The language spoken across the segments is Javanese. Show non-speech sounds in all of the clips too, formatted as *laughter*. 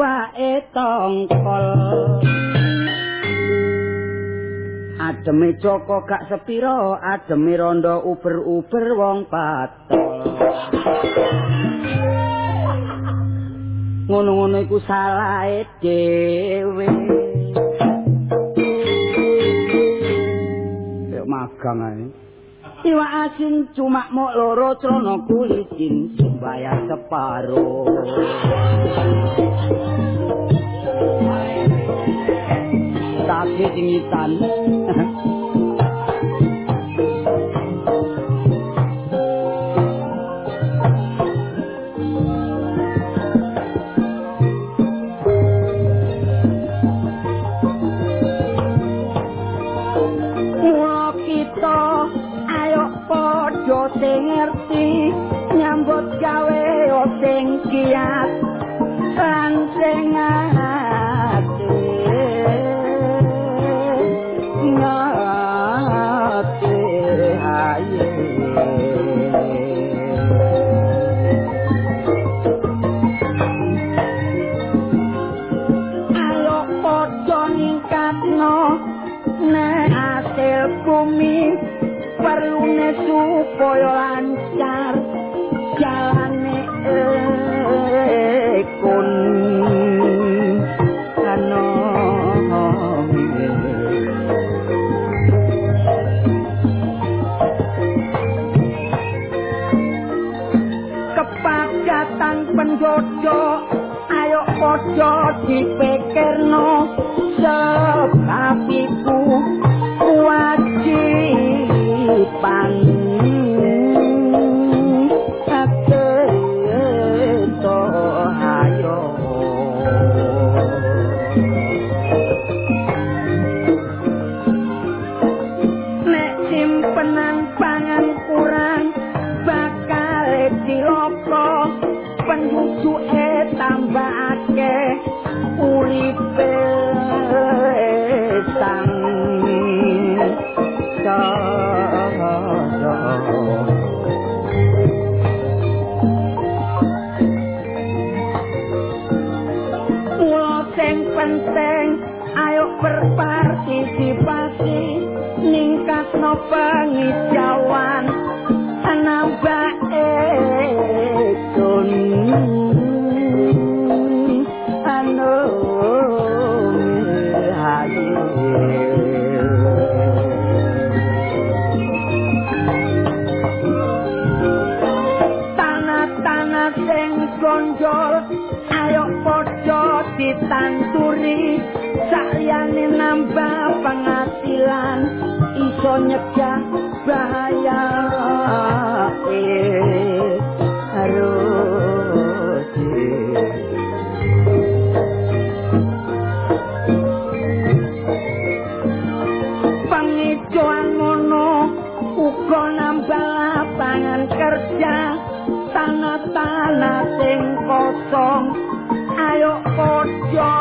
iwake tongkol. Ademe Joko gak sepiro ademe rondo uber-uber wong patol Ngono-ngono iku salahe dhewe. Yuk magang ae. Iwa asin cuma mok loro trono kulitin Sembayar separo Tapi dingitan sing *laughs* kerja tanah-tanah sing kosong. Ayo padha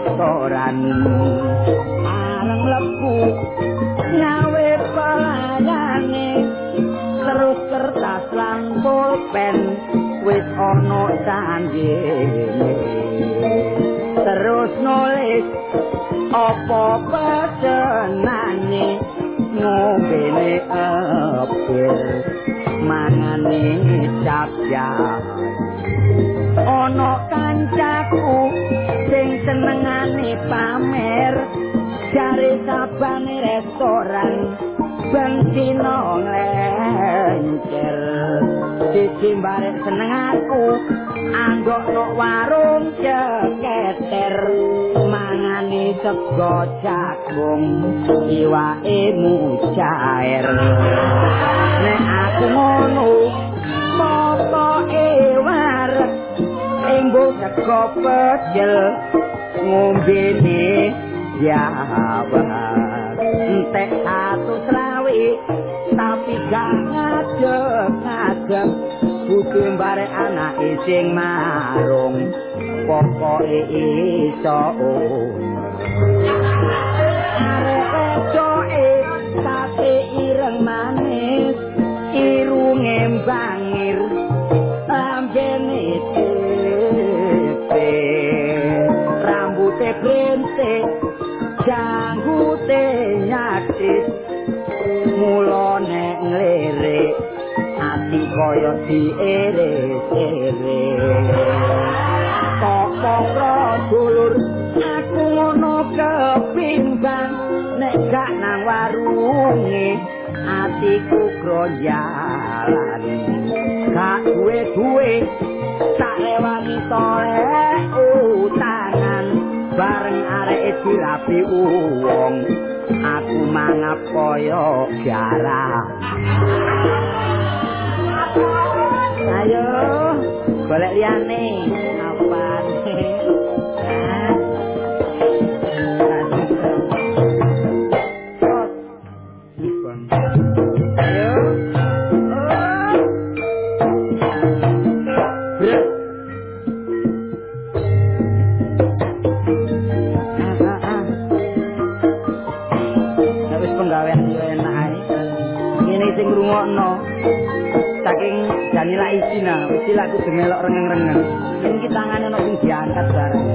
restoran. Areng lebu ngawe pelayane terus kertas lan pulpen wis ana sanggene terus nulis apa pesenane? Ngombene apel mangane capya bensino nglencer. Siji barek seneng aku anggok warung ceketer. Mangani sego jagung iwake mucair nek aku ngono pokoke warek embo sego pecel ngombe ne ngadeg kudu mbare anak sing marung. Pokoke iso kaya diere-ere kok dulur aku ngono kepimbang nek gak nang warunge atiku grojalan gak duwe-duwe tak lewani tolek utangan. Bareng arek dirapi wong aku mangap kaya garah golek liyane. Apa *laughs* kudu melok rengeng-rengeng. Iki tangane ono sing diangkat bareng.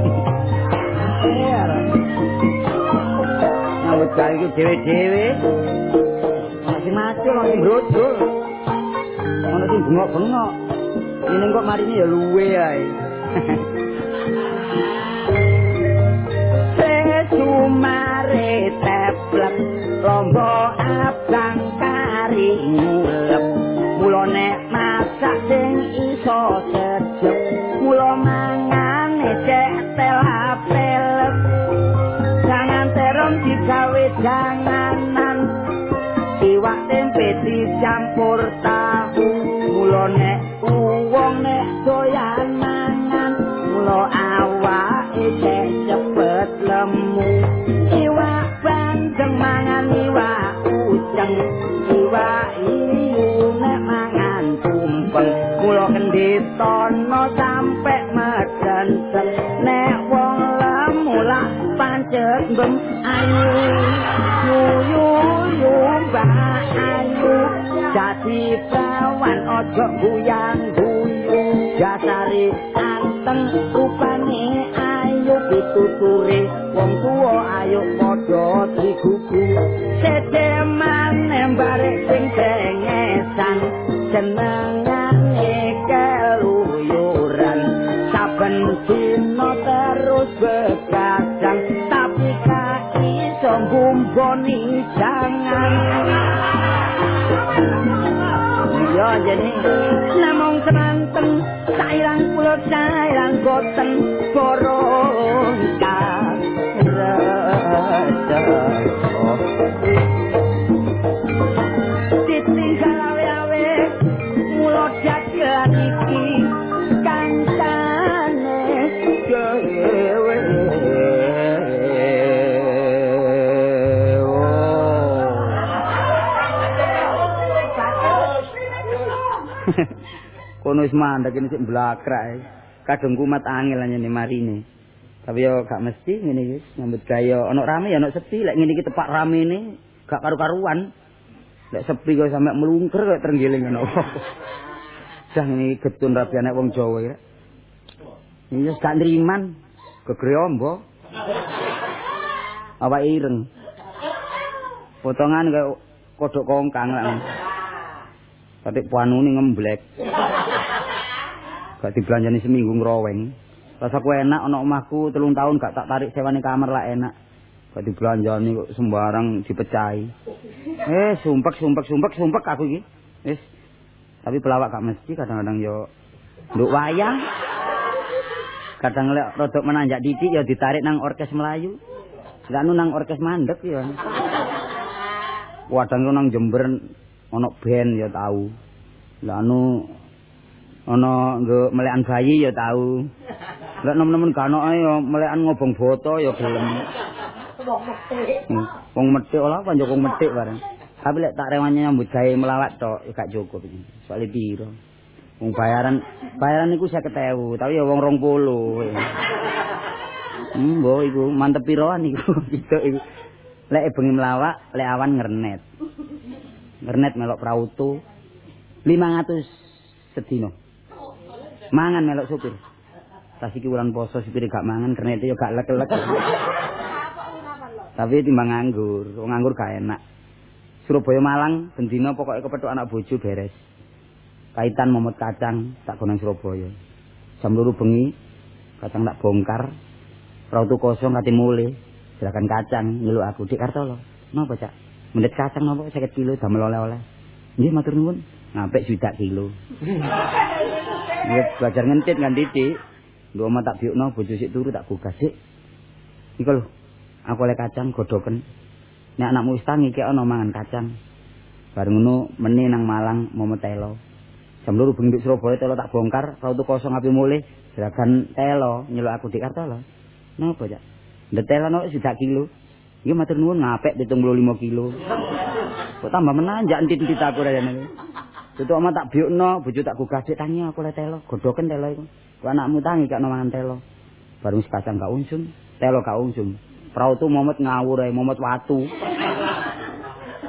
Iya. Awet gawe iki dhewe-dhewe. Masih maju ono sing brojol. Ono sing bengok-bengok. Ini kok marine ya luwe ae. *laughs* Sumare teplek lombo abang ojo guyang guyu. Jasari anteng rupane ayu pituture wong tuwa ayo padha digugu sedeman embare sing dengesan jenengane keluyuran. Saben dina terus bekacang tapi ka iso ngumboni jangan jadi namung tenanteng sairang pulau sairang boten kono wis mandek ini sik blakrak. Kadung kumat angel anyane marine. Tapi yo gak mesti ngene iki nyambut gawe ana rame ya ana sepi lek ngene iki tepak rame ini gak karu-karuan. Lek sepi kok sampe melungker kok terenggiling ngono. *laughs* Dah ini getun rapi anak wong Jawa ya. Ini gak nriman. Gegere ombo. *laughs* Awak ireng. Potongan kayak kodok kongkang lah. *laughs* Tapi puanune ngemblek. Gak dibelanjani seminggu ngroweng. Pas aku enak ana omahku telung tahun gak tak tarik sewane kamar lah enak. Kok dibelanjani kok sembarang dipecahi. Eh, sumpek sumpek sumpek sumpek aku iki. Wis. Tapi pelawak gak mesti kadang-kadang yo nduk wayang. Kadang lek rodok menanjak titik ya ditarik nang orkes Melayu. Lah nang orkes mandek ya. Wadang nang Jember ana band ya tahu. Lah anu ana nggo melekan bayi ya tahu. Lek nemen-nemen ganoke ya melekan ngobong boto ya gelem. wong metik. Wong metik olah apa wong metik bareng. Tapi lek tak rewanya nyambut gawe melawat tok gak cukup iki. Soale piro? Wong bayaran bayaran niku 50.000, tapi ya wong 20. Hmm, mbok iku mantep piroan iku gitu *laughs* iku. Lek bengi melawak, lek awan ngernet. Ngernet melok prautu 500 sedino. Mangan melok supir. Tas iki wulan poso supir gak mangan, kernete yo gak lek-lek. Tapi timbang nganggur, wong nganggur gak enak. Surabaya Malang bendina pokoke kepethuk anak bojo beres. Kaitan momot kacang tak gonang Surabaya. Jam loro bengi kacang tak bongkar. Rautu kosong kate mule. Gerakan kacang nyeluk aku dik Kartolo. Napa, Cak? Mendet kacang napa 50 kilo damel oleh-oleh. Nggih matur nuwun. Ngapik juta kilo. Nggih belajar ngentit kan titik. Nduk omah tak biukno bojo sik turu tak gugas sik. Iku lho, aku oleh kacang godoken. Nek anakmu wis tangi ki ana mangan kacang. Bareng ngono meni nang Malang momo telo. Jam loro bengi Surabaya telo tak bongkar rautu kosong api mulih jeragan telo nyeluk aku di Kartolo napa cak? Ndetelo no sudah kilo. Iki matur nuwun ngapik 75 kilo. Kok tambah menanjak entit-entit aku rene Tutu ama tak biukno, bojo tak gugah dik tangi aku le telo, godoken telo iku. Ku anakmu tangi gak mangan telo. Baru sekacang gak unjung, telo gak unjung. Prautu momet ngawur ae, momet watu.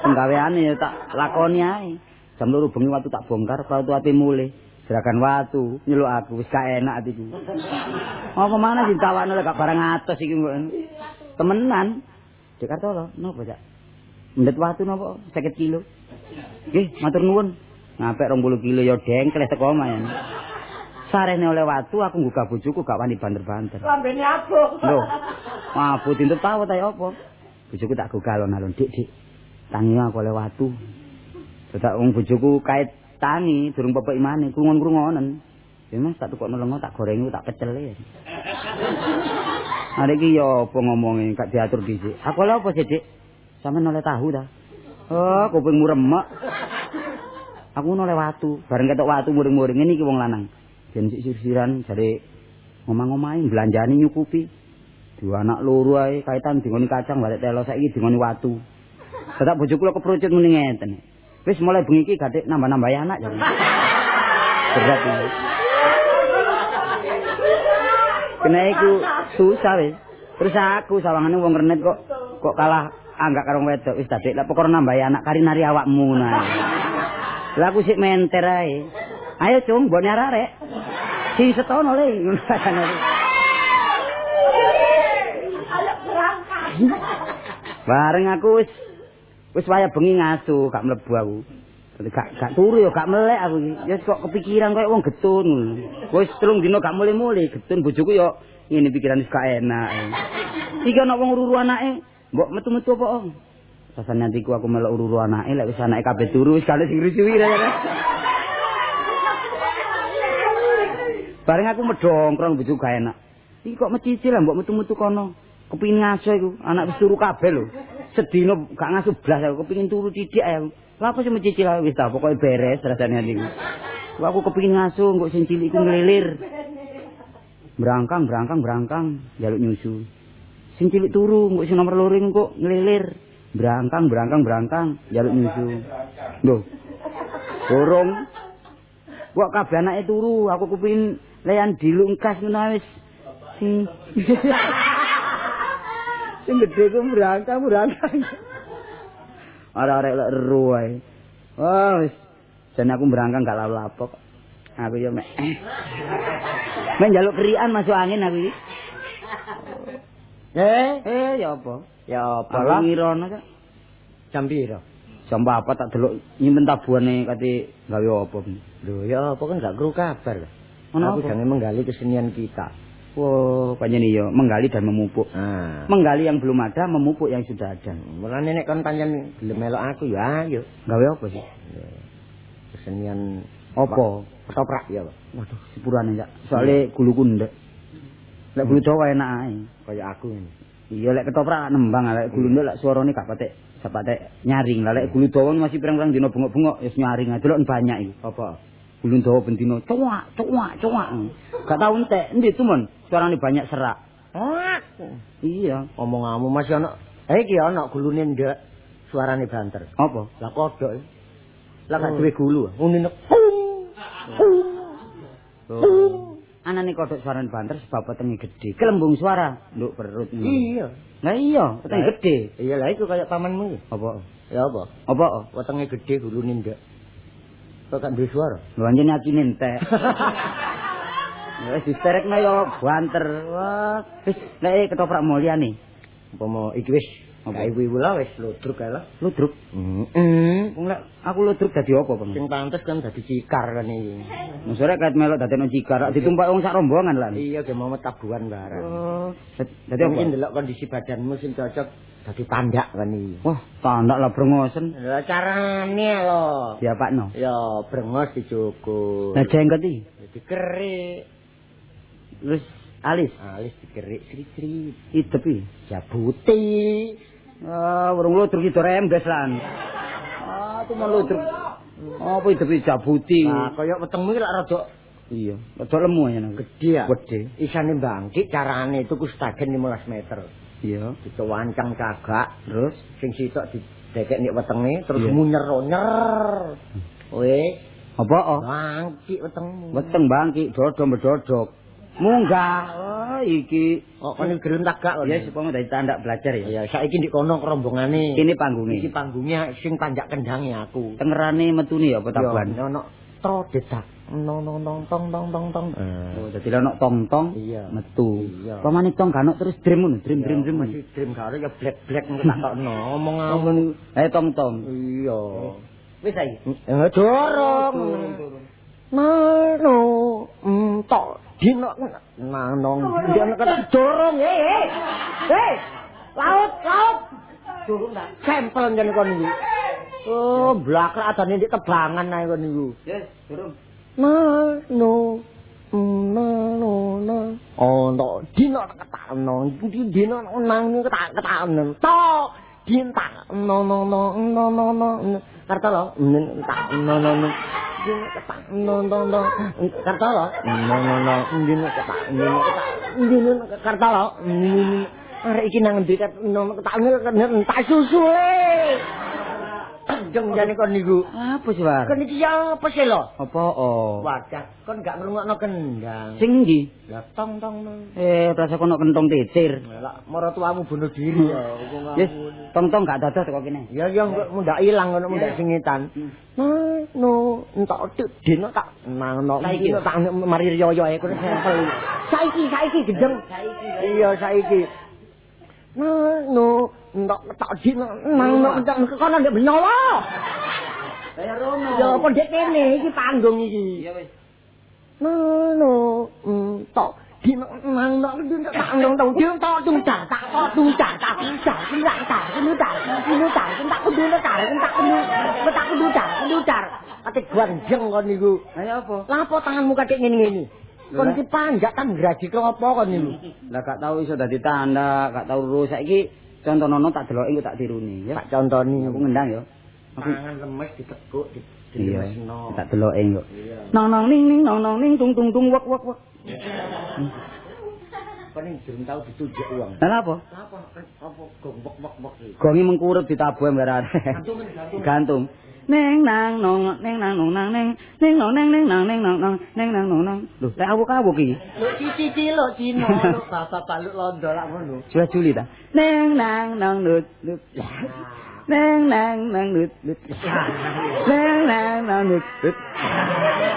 Penggaweane ya tak lakoni ae. Jam loro bengi watu tak bongkar, prautu ati mulih. Gerakan watu nyeluk aku wis gak enak atiku. Apa mana sih tawane lek barang atos iki temenan. Jakarta lho, napa cak? Mendet watu napa 50 kilo. Nggih, matur nuwun. Ngapik 20 kilo ya dengkles teko mayan. sarene oleh watu aku nggugah bojoku gak wani banter-banter. Lambene abot. Lho. Mabut entuk tahu ta apa? Bojoku tak gugah alon-alon dik dik. Tangi aku oleh watu. Dadak wong bojoku kait tangi durung pepek imane krungon-krungonen. Ya Mas tak tukokno lengo tak goreng tak pecel. Hari iki ya apa ngomongi gak diatur dhisik. Aku oleh apa sih dik? Sampe oleh tahu ta? Oh, kupingmu remek. Aku oleh watu, bareng ketok watu muring-muring. Ini iki wong lanang. ben sisiran jare ngomong-ngomahin belanjani nyukupi. Dua anak loro ae kaitan dingoni kacang balik telo saiki dingoni watu. Tetap bojoku kula keprocut muni ngeten. Wis mulai bengi iki gatik nambah-nambah anak jare. Berat iki kena iku susah wis. Terus aku sawangane wong renet kok kok kalah anggak karo wedok. Wis dadi lek pokoke nambah anak kari nari awakmu nah Lah aku sik menter ae. Ayo cung, mbok nyararek. Si setono le. Bareng aku wis wis waya bengi ngaso, gak mlebu aku. Gak gak turu ya gak melek aku iki. Ya kok kepikiran koyo wong getun. Wis telung dina gak mule-mule, getun bojoku ya ngene pikiran wis gak enak. Iki ana wong ururu anake, mbok metu-metu apa, Om? Rasane nantiku aku melok ururu anake, lek wis anake kabeh turu wis kale sing rusuhi ra. Bareng aku medongkrong bojo gak enak. Iki kok mecicil lah mbok metu-metu kono. Kepingin ngaso iku, anak wis turu kabeh lho. Sedina gak ngaso blas aku kepingin turu titik ae. Lah apa sih mecicil wis ta pokoke beres rasane ati. Wah aku kepingin ngaso kok sing cilik iku ngelilir. Berangkang, berangkang, berangkang, jaluk nyusu. Sing cilik turu, kok sing nomor loro kok ngelilir. Berangkang, berangkang, berangkang, jaluk nyusu. Lho. Borong. Kok kabeh anake turu, aku kepengin leyan dilungkas ngono wis. Sing *laughs* Sing gedhe ku berangkang, berangkang. Arek-arek lek ero ae. Wah, wis. Jan aku berangkang gak lapo-lapo kok. Aku yo mek. *laughs* Mek njaluk krian masuk angin aku iki. Eh, Eh, ya apa? ya apa lah? ngirono kok. Jam piro? Jam apa tak delok nyimpen tabuhane kate gawe apa. Lho, ya apa kan gak kru kabar. Ono Aku jangan menggali kesenian kita. Wah, pancen iya, menggali dan memupuk. Ah. Menggali yang belum ada, memupuk yang sudah ada. Mulane nek kon pancen gelem melok aku ya ayo. Gawe apa sih? Kesenian Apa? ketoprak ya, Pak. Waduh, sepurane ya. Soale guluku ndek. Lek gulu Jawa enak ae. Kaya aku ini. Iya lek ketoprak nembang lek gulu ndek lek suarane gak patek gak patek nyaring. Lek gulu dawa masih pirang-pirang dina bengok-bengok wis nyaring aja lek banyak iki. Apa? Gulu dawa bendino cuak, cuak, cuak. Gak tau entek. Endi tumen suarane banyak serak. Oh, Iya. omonganmu masih ana. Eh iki ana gulune ndek. Suarane banter. Apa? Lah kodok. Lah gak Oh. duwe gulu. Unine. Anane kodhok suarane banter sebab wetenge gedhe. Kelembung suara nduk perut. Iya. Lah iya, wetenge gedhe. Iya lah iku kaya pamanmu iki. Apa? Ya apa? Apa? Wetenge gedhe gulune ndek. Kok gak duwe suara? Lho anjene atine entek. *laughs* Wis disterekno yo banter. Wah, wis lek ketoprak mulyane. Apa mau iki wis Apa? Kae ibu lah wis ludruk kae lah. Ludruk. Heeh. Wong lek aku ludruk dadi apa, Bang? Sing pantes kan dadi cikar kan iki. Mesore kat melok dadekno cikar, ditumpak wong sak rombongan lan. Iya ge mau tabuhan barang. Oh, dadi Iki apa? ndelok kondisi badanmu sing cocok dadi tandak kan iki. Wah, tandak lah brengosen. Lah carane lho. Diapakno? Ya brengos dicukur. Lah jenggot iki. Dikerik. Terus alis Alis dikerik sri-sri. iki. Jabuti. Ah, urung ludruk iki rembes lan. Ah, tu mau ludruk. Apa idep iki jabuti? Nah, kaya wetengmu iki lak rada Iya, rada lemu ya nang. gedhe ya. Gedhe. Isane bangkit carane itu ku stagen 15 meter. Iya. Dicewancang cagak Terus sing sitok didekek nek wetenge terus Iya. munyer-nyer. Wis apa? Oh? bangkit wetengmu. Weteng bangki dodo medodok. Munggah. Oh, iki. Kok kon gerun tagak kok. Ya supaya dadi tandak belajar ya. Ya saiki ndek kono rombongane. Ini panggungnya. Iki panggungnya sing panjak kendange aku. Tengerane metune ya apa tabuhan? Ya ono tro dedak. No no no tong tong tong tong. Oh, dadi ana tong-tong Iya. metu. Pamane tong kan terus dream ngono, dream dream dream. Masih dream karo ya black-black tak tokno. Ngomong ngomong. Eh tong-tong. Iya. Wis saiki. Eh dorong. Mano entok dino nanong dino kata dorong eh eh. Eh laut laut. Dorong dah sampel jan kon iki oh blakrak adane ndek tebangan ae kon niku. Yes, durung. Mano Mano no. Ontok dino ketakno. Dino nang ketak ketakno to dinta no no no no no no karta lo tak no no no dino ketak no no no karta lo no no no dino ketak dino ketak dino karta lo arek iki nang endi kat no ketak tak susu e jeng jane kon niku Apa sih, War? kon iki apa sih lo Apa oh? Wadah, kon gak ngrungokno kendang. Sing ndi? Lah tong tong tong. Eh, rasa kono kentong titir. Lah mara tuamu bunuh diri ya. Yes, tong-tong gak dados kok kene. Ya ya mundak ilang ngono mundak singitan. Nah, no, entak dik dino tak nangno. Saiki tak mari riyo ae kono. Saiki saiki gedeng. Iya saiki. No, entak tak dino nangno entak kono ndek benyawa. Kaya rono. Ya apa ndek kene iki panggung iki. Iya wis. Nano, entok dino nang nang dino tak nang tong dino tok tung tar tak tok tung tar tak tung tar tung tar tar dino tar dino tar tak kudu tar tak kudu tak kudu tar kudu tar ate gwanjeng kon niku Ayo apa? lha apa tanganmu katik ngene-ngene kon iki panjak kan graji klopo kon niku *laughs* Lah gak tau iso dadi tanda, gak tau lurus. Saiki contonono tak deloki tak tiruni ya. tak contoni Aku ngendang ya. Aku tangan lemes ditekuk di iya. Tak deloki iya Nong nong ning ning nong nong ning tung tung tung wak wak wak. *laughs* iki durung tau ditujuk uang Lah apa? apa apa gombok bok bok iki Gongi mengkurep ditabuh gantung gantung Gantung. Neng nang nong neng nang nong nang neng neng nong neng neng nang neng nong nong neng nang nong nong. Lho, lek awuk-awuk iki. Lho cici lo Cina lo *laughs* bapak baluk londo lak ngono. Sudah juli ta. Neng nang nong nut nut. Neng nang nang nut nut. Neng nang nang nut nut.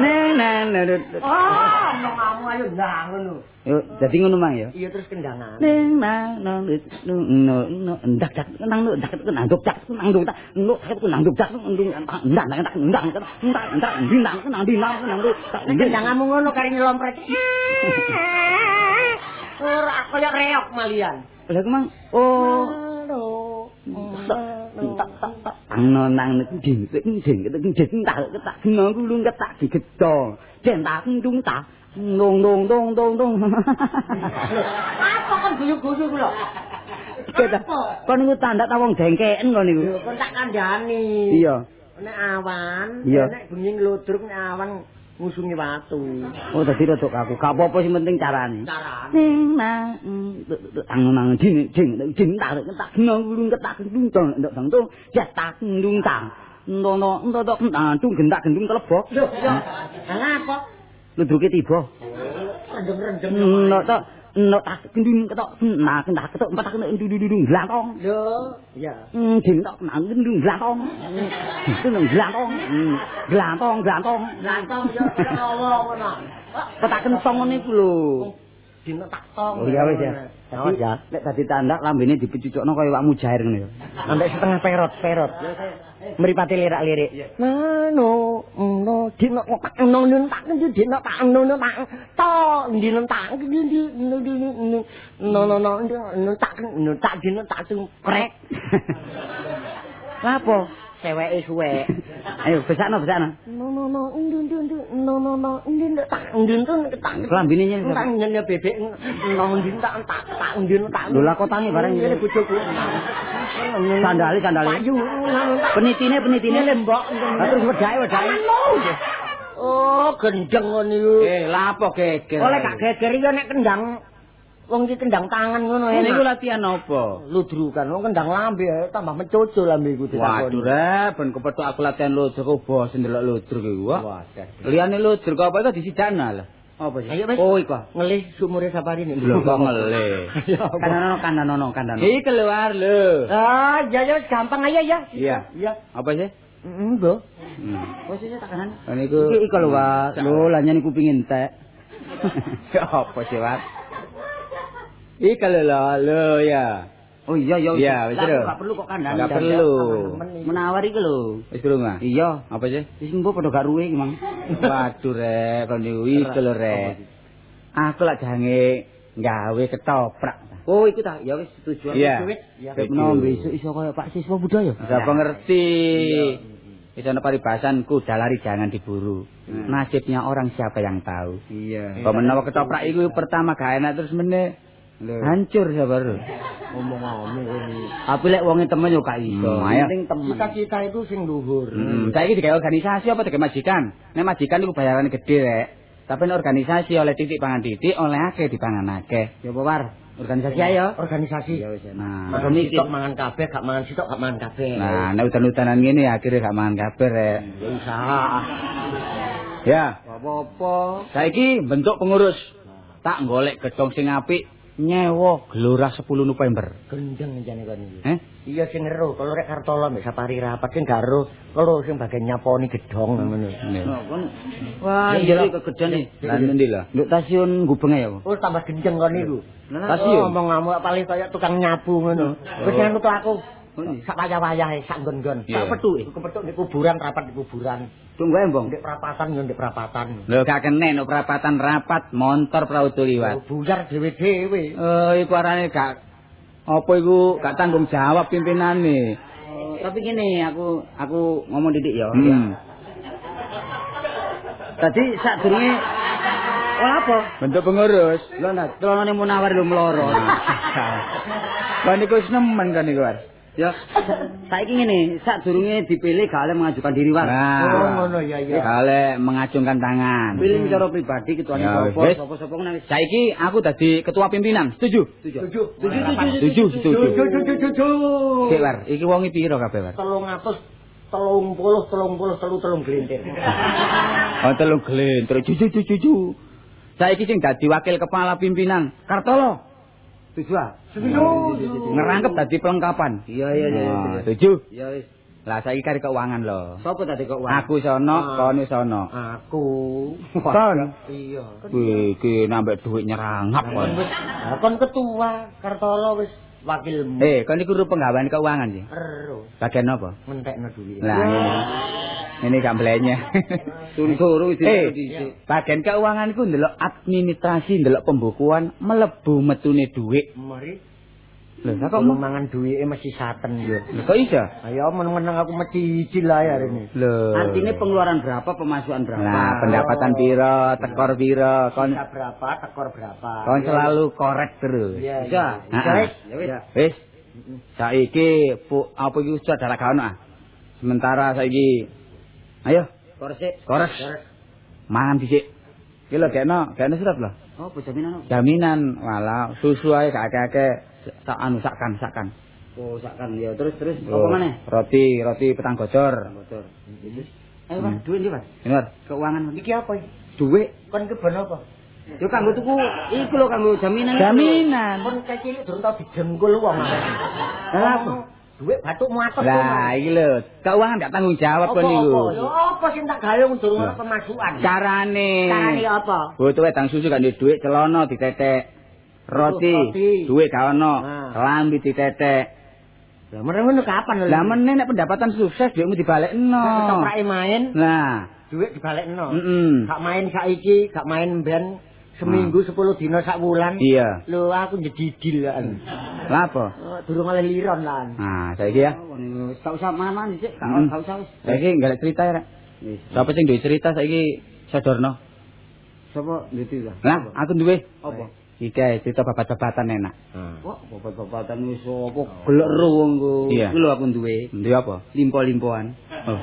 Neng nang nang nut nut. Oh, mau kamu ayo ndang ngono. Yo, dadi ngono mang ya. Iya terus kendangan. Neng nang nang nut nut nut nut ndak dak nang nut dak nang duk dak nang duk dak nut dak nang duk dak nang ndak ndak ndak ndak ndak ndak dinang nang dinang nang duk. Kendanganmu ngono kari nyelompret. Ora kaya reok malian. Lah kemang oh Halo. Tak tak tak angno nang nek ding ding ding ding ding tak tak ngong kulung ketak digedho den tak ndung tak dong dong dong dong dong Apa kon guyu-guyu kula? kita kon niku tanda ta wong dengkeken kon niku. Kon tak kandhani. iya. Nek awan, nek bengi ngludruk nek awan ngusungi watu. oh dadi rodok aku gak apa-apa sing penting carane Carane. ning nang angno nang ding ding ding tak tak ngong kulung ketak ndung dong dong dong ya tak ndung tak Ndono, ndono, ndung gendak gendung kelebok. Lho, yo. Lah apa? Ludruke tiba. Rendem-rendem. Nek tak nek tak gendung ketok nah kendak ketok empat tak ndung glantong. Lho, iya. Hmm jin tok nang ndung glantong. Ndung glantong. Glantong glantong. Lantong yo kaya ngono. Petak kentong ngene iku lho. Dino tak tong. Oh iya wis ya. Dadi nek dadi tandak lambene dipecucukno kaya wak mujair ngene ya. Sampai setengah perot, perot. Mripate lirak-lirik. Mano, no, dino tak no no tak dino tak no no tak to dino tak dino dino no no no no tak no tak dino tak tung krek. *laughs* Lah apa? Ceweke suwe. *laughs* Ayo besakno besakno. No no no ndun ndun ndun no no no ndun tak ndun ndun tak Lambene nyen. tak nyen bebek no ndun tak tak tak ndun tak. Lho lah kotangi bareng Ini bojoku. Sandali sandali. Payu tak. Penitine penitine lembok. Terus wedake wedake. Oh, gendeng ngono iku. Eh, lapo geger. Oleh gak geger yo nek kendang wong iki kendang tangan ngono Ini ku enak. latihan apa? Ludrukan wong kendang lambe tambah mencoco lambe iku Waduh, re, ben kepethuk aku latihan lojur kok bos ndelok ki wah. Wah, Liyane lojur kok apa itu disidana lah. Apa sih? Ayo, Mas. Oh, iku. ngelih sumure safari ini. Lho kok ngele. *laughs* Kandanono kandanono kandanono. Iki keluar lho. Ah, ya ya gampang aja ya. Iya. Iya. Apa sih? Heeh, Mbok. Hmm. Posisi tak kanan. Niku iki keluar. Lho, lah nyani kuping entek. *laughs* Ya apa sih, Wat? Iki lho lho ya. Oh iya iya. Iya, wis, Lah, Bro. Gak perlu kok kandhani. Gak perlu. Menawar iki lho. Wis durung ah? Iya. Apa sih? Wis mbok padha gak ruwe iki, Mang. Waduh rek, kon iki lho rek. Aku lak jange gawe ketoprak. Oh, iku ta. Ya wis setuju. Iya. Ya. Kayak menawa besok iso kaya Pak Siswa Budaya. Siapa ngerti? Itu ana paribasan kuda lari jangan diburu. Nasibnya orang siapa yang tahu. Iya. Kok menawa ketoprak iku pertama gak enak terus meneh hancur sabar. Ngomong-ngomong ini. Tapi lek wonge temen yo gak iso. Hmm. Penting temen. Cita-cita itu sing luhur. Hmm, saiki digawe organisasi apa digawe majikan? Nek majikan iku bayarane gede rek. Tapi nek organisasi oleh titik pangan titik, oleh akeh dipangan akeh. Ya apa war? Organisasi ayo. Organisasi. Nah, Mangan sitok mangan kabeh, gak mangan sitok gak mangan kabeh. nah nek udan-udanan ngene ya akhirnya gak mangan kabeh rek. ya usaha. Ya, Apa-apa. saiki bentuk pengurus. Tak golek gedong sing apik nyewa gelora 10 November. Gendeng jane kon iki. Eh? Iya sing ero, kalau rek Kartola mbek Sapari rapat sing gak ero, kalau sing bagian nyaponi gedong ngono. Wah Ya, iya iki kegedean iki. Lan endi lah? Nduk stasiun Gubeng ya. Oh tambah gendeng kon niku. Stasiun? Oh, ngomong ngamuk paling kaya tukang nyapu ngono. Wis nganut aku. Sak wayah-wayahe, sak nggon-nggon. Iya. Sak petuke. Kepethuk di kuburan, rapat di kuburan. Tunggu ae. Ndek perapatan yo ndek perapatan. Lho gak kene nek perapatan rapat montor prautu liwat. Buyar dhewe-dhewe. Eh iku arane gak apa iku gak tanggung jawab pimpinane. Oh, tapi gini aku aku ngomong didik ya. Hmm. Tadi sak durunge Oh apa? Bentuk pengurus. Lho nak munawar lho mloro. *laughs* Kan niku wis nemen kan niku. War. Ya, saiki ngene, sak durunge dipilih gak oleh mengajukan diri war. Nah. Oh ngono ya ya. Kale mengacungkan tangan. Pilih secara pribadi ketuane Ya, sapa, sapa-sapa wis. Saiki aku dadi ketua pimpinan. Setuju? Setuju. Tujuh. Tujuh, tujuh, Setuju, setuju. Tujuh tujuh tujuh. Sik, War. Iki wonge piro kabeh, War? Telung atus telung puluh telung puluh telu telung gelintir. *laughs* Oh, telung glentro. Juju juju juju. Saiki sing dadi wakil kepala pimpinan Kartolo. Setuju. ah? Ngerangkep dadi pelengkapan. Iya iya iya. Iya. Setuju? Ya wis. Lah saiki kari keuangan lho. Sapa tadi war? Aku sono, Ah. kono sono. Aku. Kon. Iya. Iki nambah duit nyerangap kon. Kon ketua Kartolo wis wakilmu. Eh, kon iku ru penggawean keuangan sih. Ero. Bagian apa? Mentekno duit. Lah, ngene. Ini gak belenya. *laughs* Suruh-suruh Eh, bagian keuangan ku ndelok administrasi, ndelok pembukuan, melebu metune dhuwit. Mari. Lho, lah Kok mangan duwike mesti saten yo. Lho, kok iso? Ayo meneng-meneng aku mesti ijil ae hari ini. Lho. Artinya pengeluaran berapa, pemasukan berapa? Nah, pendapatan piro, tekor piro, kon Bisa berapa, tekor berapa. kon selalu korek terus. Iya, iya. Wis. Ya wis. Saiki apa iki wis adalah kaono ah. Sementara saiki ayo Korsik. kores mangan dhisik. Iki lho gekno, gekno surat lho. Oh, apa jaminan apa? Jaminan wala susu ae gak akeh-akeh sak anu sakkan sakkan. Oh, sakkan ya. Terus terus Oh, apa maneh? Roti, roti petang gocor. Bocor. Ayo, Pak, duit iki, Pak. Bener. Keuangan Iki apa iki? Duit Kon keben apa? Yo kanggo tuku iku lho kanggo jaminan. jaminan. Kon kecilik durung tau dijengkul wong. Lah apa? Duit batukmu atos. Lah iki lho, keuangan gak tanggung jawab kon niku. Yo apa sing tak gawe durung ono pemasukan. Carane. Carane apa? Butuh wedang susu kan duit celana ditetek. Roti, duit gak ono. Nah. Kelambi ditetek. Lah meneng ngono kapan lho? Lah meneh nek pendapatan sukses duitmu dibalekno. Ketoprake main, Nah, duit dibalekno. heeh. Gak main saiki, gak main ben seminggu 10 dina sak wulan. Iya. Lho aku jedidil kan. Lah apa? Oh, Durung oleh liron lan. Nah, saiki ya. Oh, Tak usah mana-mana sih, Mm. tak usah. Saiki enggak cerita ya, Rek. Sapa sing duwe cerita saiki sodorno. Sapa nditi ta? Lah, aku duwe. Apa? Iki ae cerita babat-babatan enak. Kok babat-babatan wis apa gelek ro wong ku. Iya. Iku lho aku duwe. Duwe apa? Limpo-limpoan. Oh.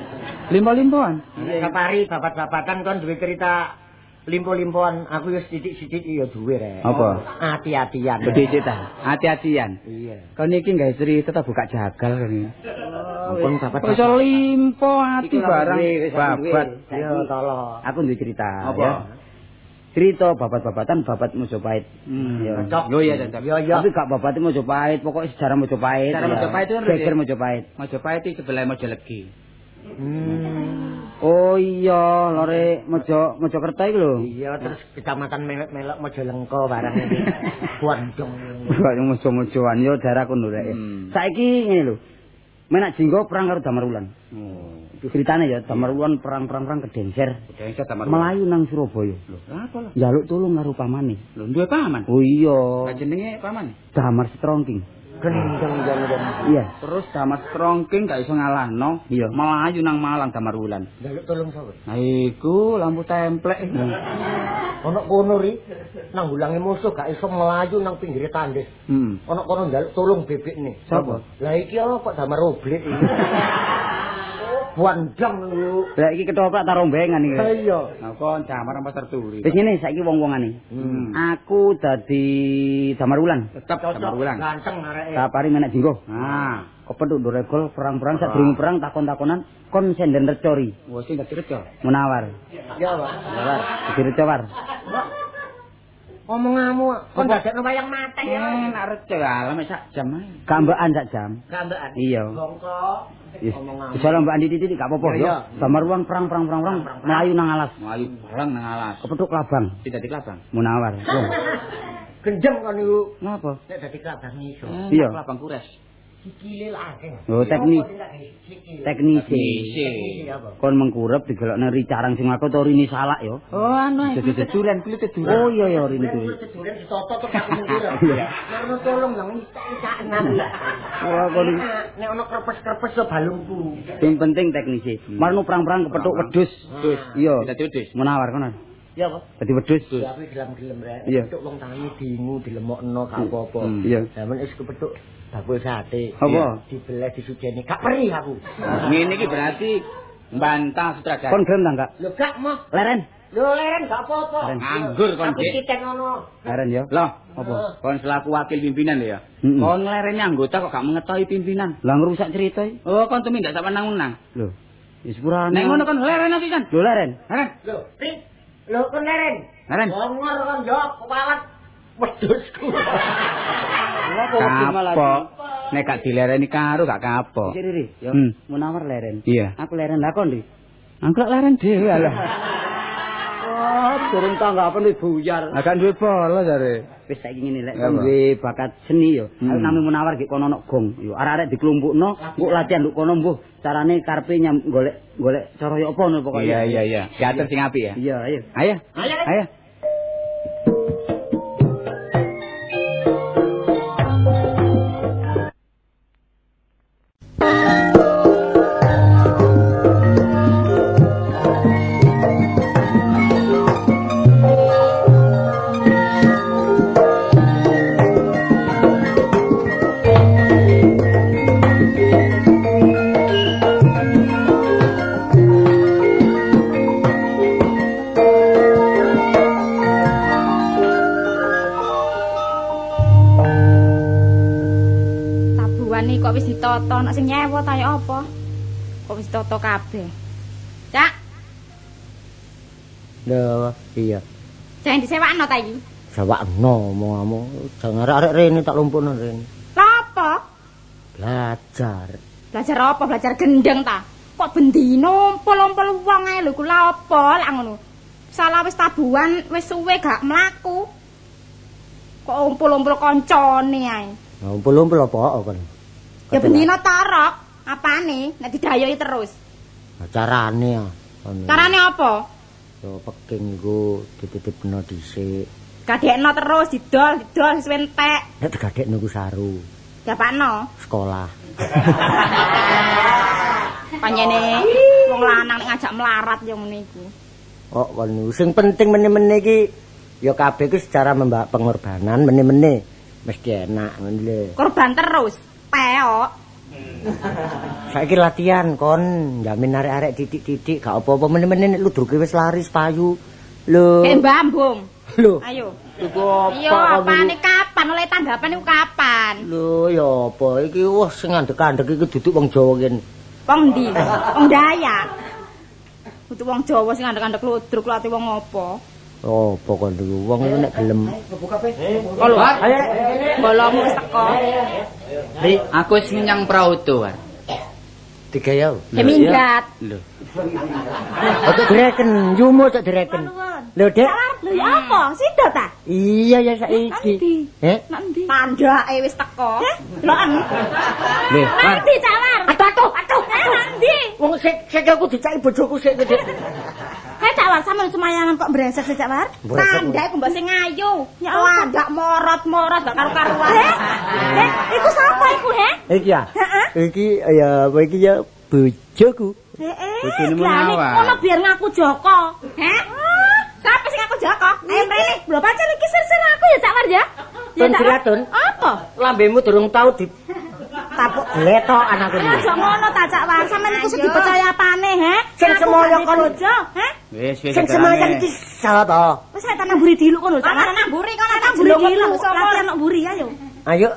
Limpo-limpoan. Kapari babat-babatan kon duwe cerita limpo-limpoan aku ya sithik-sithik ya duwe rek. Apa? Hati-hatian. Gede cerita. Hati-hatian. Iya. Kon iki gawe cerita tak buka jagal kan ini. Ampun babat. Iso limpo ati barang wis babat. Yo tolong. Aku duwe cerita Apa? Cerita babat-babatan babat Mojopahit. Hmm. Cocok. Yo ya, Cak. Yo yo. Tapi gak babat Mojopahit, pokoknya sejarah Mojopahit. Sejarah ya. Mojopahit itu kan Geger Mojopahit. Mojopahit iki sebelah Mojalegi. Hmm. Oh iya, lore Mojo Mojokerto iku lho. Iya terus kecamatan melok-melok Mojalengko barang ini. *laughs* Bondong. Kok mojo-mojoan yo daerah kono rek. Hmm. Saiki ngene lho. Menak jinggo perang karo Damarwulan. Oh. Ceritane ya Damarwulan perang-perang-perang kedengser. Dengset tamar. Melayu nang Surabaya. Lho, apa lho? Njaluk tulung karo pamane. Lho, duwe paman. Oh iya, Lah jenenge paman. Damar Strongking. Gendeng gendeng. Iya. Terus Damar Strongking gak iso ngalahno. Iya. Melayu nang Malang Damar Wulan. Jaluk tolong sapa? Nah iku lampu templek. Ono kono ri nanggulangi musuh gak iso melayu nang pinggir tandis. Hmm. Ono kono njaluk tolong bebek nih. Sapa? Lah iki apa damar oblik iki. *laughs* Buandang lu. Lah iki ketoprak ta rombengan iki. Ha iya. Nah, kon jamar apa terturi. Wis ngene saiki wong-wongane. Hmm. Aku dadi Damarwulan. Tetep Damar Wulan. Ganteng areke. Tak pari menak jinggo. Nah, Kepethuk regol perang-perang sak durung perang takon-takonan kon senden recori. wis sing dadi rejo. Munawar. Ya, Pak. Munawar. Dadi recowar. Omonganmu kon dadekno wayang mate ya. Enak rejo alam sak jam ae. Gambekan sak jam. Gambekan. Iya. Bongkok. Yes. Lho Mbak Andi titik gak apa-apa Iya, ya. iya. Damar ruang perang-perang-perang melayu nang alas. Melayu perang nang alas. Kepethuk labang. Sing dadi kelabang. Munawar. *laughs* Gendeng kon niku. Napa? Nek dadi kelabang iso. Iya. Kelabang kures. Sikile lah akeh. Oh, teknik. Teknisi. Teknisi? Kon mengkurep digelokne ri carang sing aku to rini salak ya. Oh, anu ae kulit duren, kulit duren. Oh iya ya rini Kuwi kuwi. keduren ditoto terus tak *laughs* mikir. Iya. Nek ono tolong nang isak-isakan. Wah, kon Nek ono krepes-krepes yo balungku. sing penting teknisi. Marno perang-perang kepethuk wedhus. Wedhus. Iya. Dadi wedhus. Munawar kono. Ya apa? Dadi wedhus. Tapi gelem-gelem rek. Iya. Kepethuk wong tangi dingu dilemokno gak apa-apa. Hmm, iya. Zaman wis kepethuk bakul sate. Apa? Iya. Dibelah disujeni. Gak perih aku. *laughs* Ngene iki berarti mbantah sutradara. Kon gelem ta enggak? Lho gak moh. Leren. Lho leren gak apa-apa. Leren. Nganggur kon, Aku Dik. titen ono. Leren ya. Loh, Apa? kon selaku wakil pimpinan ya. Kon lerene anggota kok gak mengetahui pimpinan. Lah ngrusak cerita iki. Oh, kon tumindak sak menang-menang. Lho. Wis purane. Nek ngono kon leren nanti kan. Lho Leren. Leren. Lho. Lho kon leren. Leren. Ngongor kon yo kewalat wedhusku. *laughs* Kapok. Nek gak dilereni karo gak kapok. Cek Riri, ya. Hmm. Munawar leren. Iya. Aku leren lah kon, Di. Angkok leren dhewe lah. *laughs* Oh, Durung tanggapan wis buyar. Agak duwe bola jare. Wis saiki ngene lek Apa? duwe bakat seni yo. Hmm. Ayo nami munawar gek kono nok gong. Yo arek-arek dikelompokno, mbok latihan nduk kono mbuh. Carane karepe nyam golek golek cara yo apa ngono pokoke. Iya iya iya. Teater sing apik ya. Iya, ayo. Ayo. Ayo. Tabuhan ditata kabeh. Cak, Lho, iya. jangan disewakno ta iki. Sawakno omong-omong. Jangan arek rene tak lumpukno rene. Lah apa? Belajar. Belajar apa? Belajar gendeng ta? Kok bendino umpul-umpul wong ae lho ku lha apa lak ngono. Salah wis tabuhan wis suwe gak mlaku. Kok umpul-umpul koncone ae. Nah, Umpul-umpul apa kon? Ya bendino tarok. Apane? Nek didayoki terus. Nah, Carane ya. Kon. Carane apa? Yo peking iku dititipno dhisik. Gadekno terus didol, didol wis entek. Nek digadekno ku saru Dapakno. sekolah. *laughs* Panjene wong lanang nek ngajak melarat ya ngene iku. Oh, kon sing penting meneh-meneh iki ya kabeh ku secara membak pengorbanan meneh-meneh mesti enak lho. Korban terus. Peok. Saiki latihan kon jamin arek-arek titik-titik gak apa-apa meneh-meneh nek ludruke wis laris payu. Lho. Kayak mbambung. Lho. Ayo. Iku apa Iya, apane niku? kapan oleh tanggapan iku kapan? Lho ya apa iki wah sing ngandek-andek iki duduk wong Jawa kene. Wong ndi? Wong Dayak. Kudu wong Jawa sing andek-andek ludruk lati wong apa? Oh, kon niku wong iku nek gelem. Kalau ayo bolongmu wis teko. Ri, aku wis nyang prauto, War. Digaya. Ya minggat. Lho. Ojo direken, yumo ojo direken. Lho, Dek. Lho ya apa? Sida ta? Iya ya saiki. Eh? Nak ndi? Pandake wis teko. Lho, Nak War. ndi, Cak War? Aduh, aduh, aduh. Nak ndi? Wong sik sik aku dicaki bojoku sik Dek. Hei Cak War, sampeyan semayangan kok bresek sih Cak War? Tandake mbok sing ayu. Ya landak morot-morot gak karo-karuan. Heh, iku sapa iku, he? Iki ya. Iki ya apa iki ya bojoku. Heeh. Bojone Glane Munawar. Ngono biar ngaku Joko. Heh? Siapa sing ngaku Joko? Ayo mrene. Lho pancen iki sir-sir aku ya Cak War ya. Cak. Giratun. Apa? Lambemu durung tau di tapuk gletok anakku Ya iki. aja ngono ta Cak War. Sampeyan iku sing dipercaya apane, he? Sing semoyo gak di kon- bojo, he? Wis wis. Sing semayang iki sapa? Wis saya tanah buri diluk kono, Cak War. Tanah buri kono tanah buri diluk. Latihan nok buri ayo. Ayo.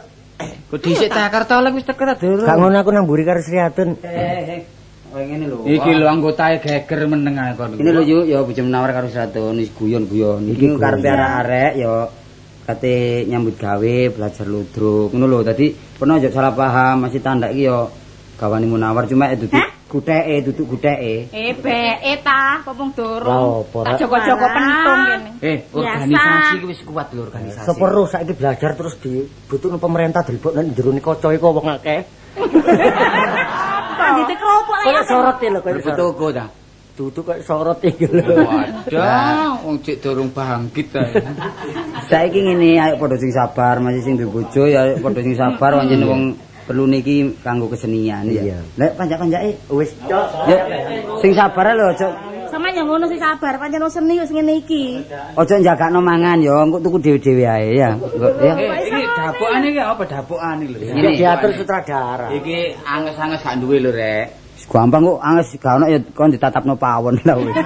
Kok dhisik Jakarta lek wis teko ta durung? Gak ngono aku nang mburi karo Sri Atun. Eh, eh. Oh ngene lho. Iki lho anggotae geger meneng ae kon. Ini lho yuk, ya bojo menawar karo Sratun wis guyon-guyon. Iki karepe arek-arek ya kate nyambut gawe, belajar ludruk. Ngono lho, dadi pernah aja salah paham, masih tanda iki ya gawani munawar cuma itu duduk guteke, duduk guteke. Eh, beke ta, kok mung Lah, durung. apa, Tak joko-joko pentung kene. Eh, organisasi iki wis kuat lho organisasi. Seperuh saiki belajar terus dibutuhno pemerintah dilebokno jero ni kaca iku wong akeh. *laughs* Kan ditik kerupuk Kaya ya. sorot lho, Kaya sorot. toko ta. Duduk kaya sorot iki lho. Wadah, wong cek durung bangkit ta. Saiki ngene, ayo padha sing sabar, masih sing duwe bojo ya ayo padha sing sabar pancen wong perlu niki kanggo kesenian ya. Iya. Lek pancak-pancake Wis ya sing sabar lho aja Sama yang ngono sih sabar, pancen wong seni wis ngene iki. aja njagakno mangan ya, engko tuku dhewe-dhewe ae ya. Engko ya. Eh, iki dapokane iki apa dapokane lho. Ini. diatur sutradara. Iki anges-anges gak duwe lho, Rek. Gampang kok anges gak ono ya kon ditatapno pawon *laughs* lah wis.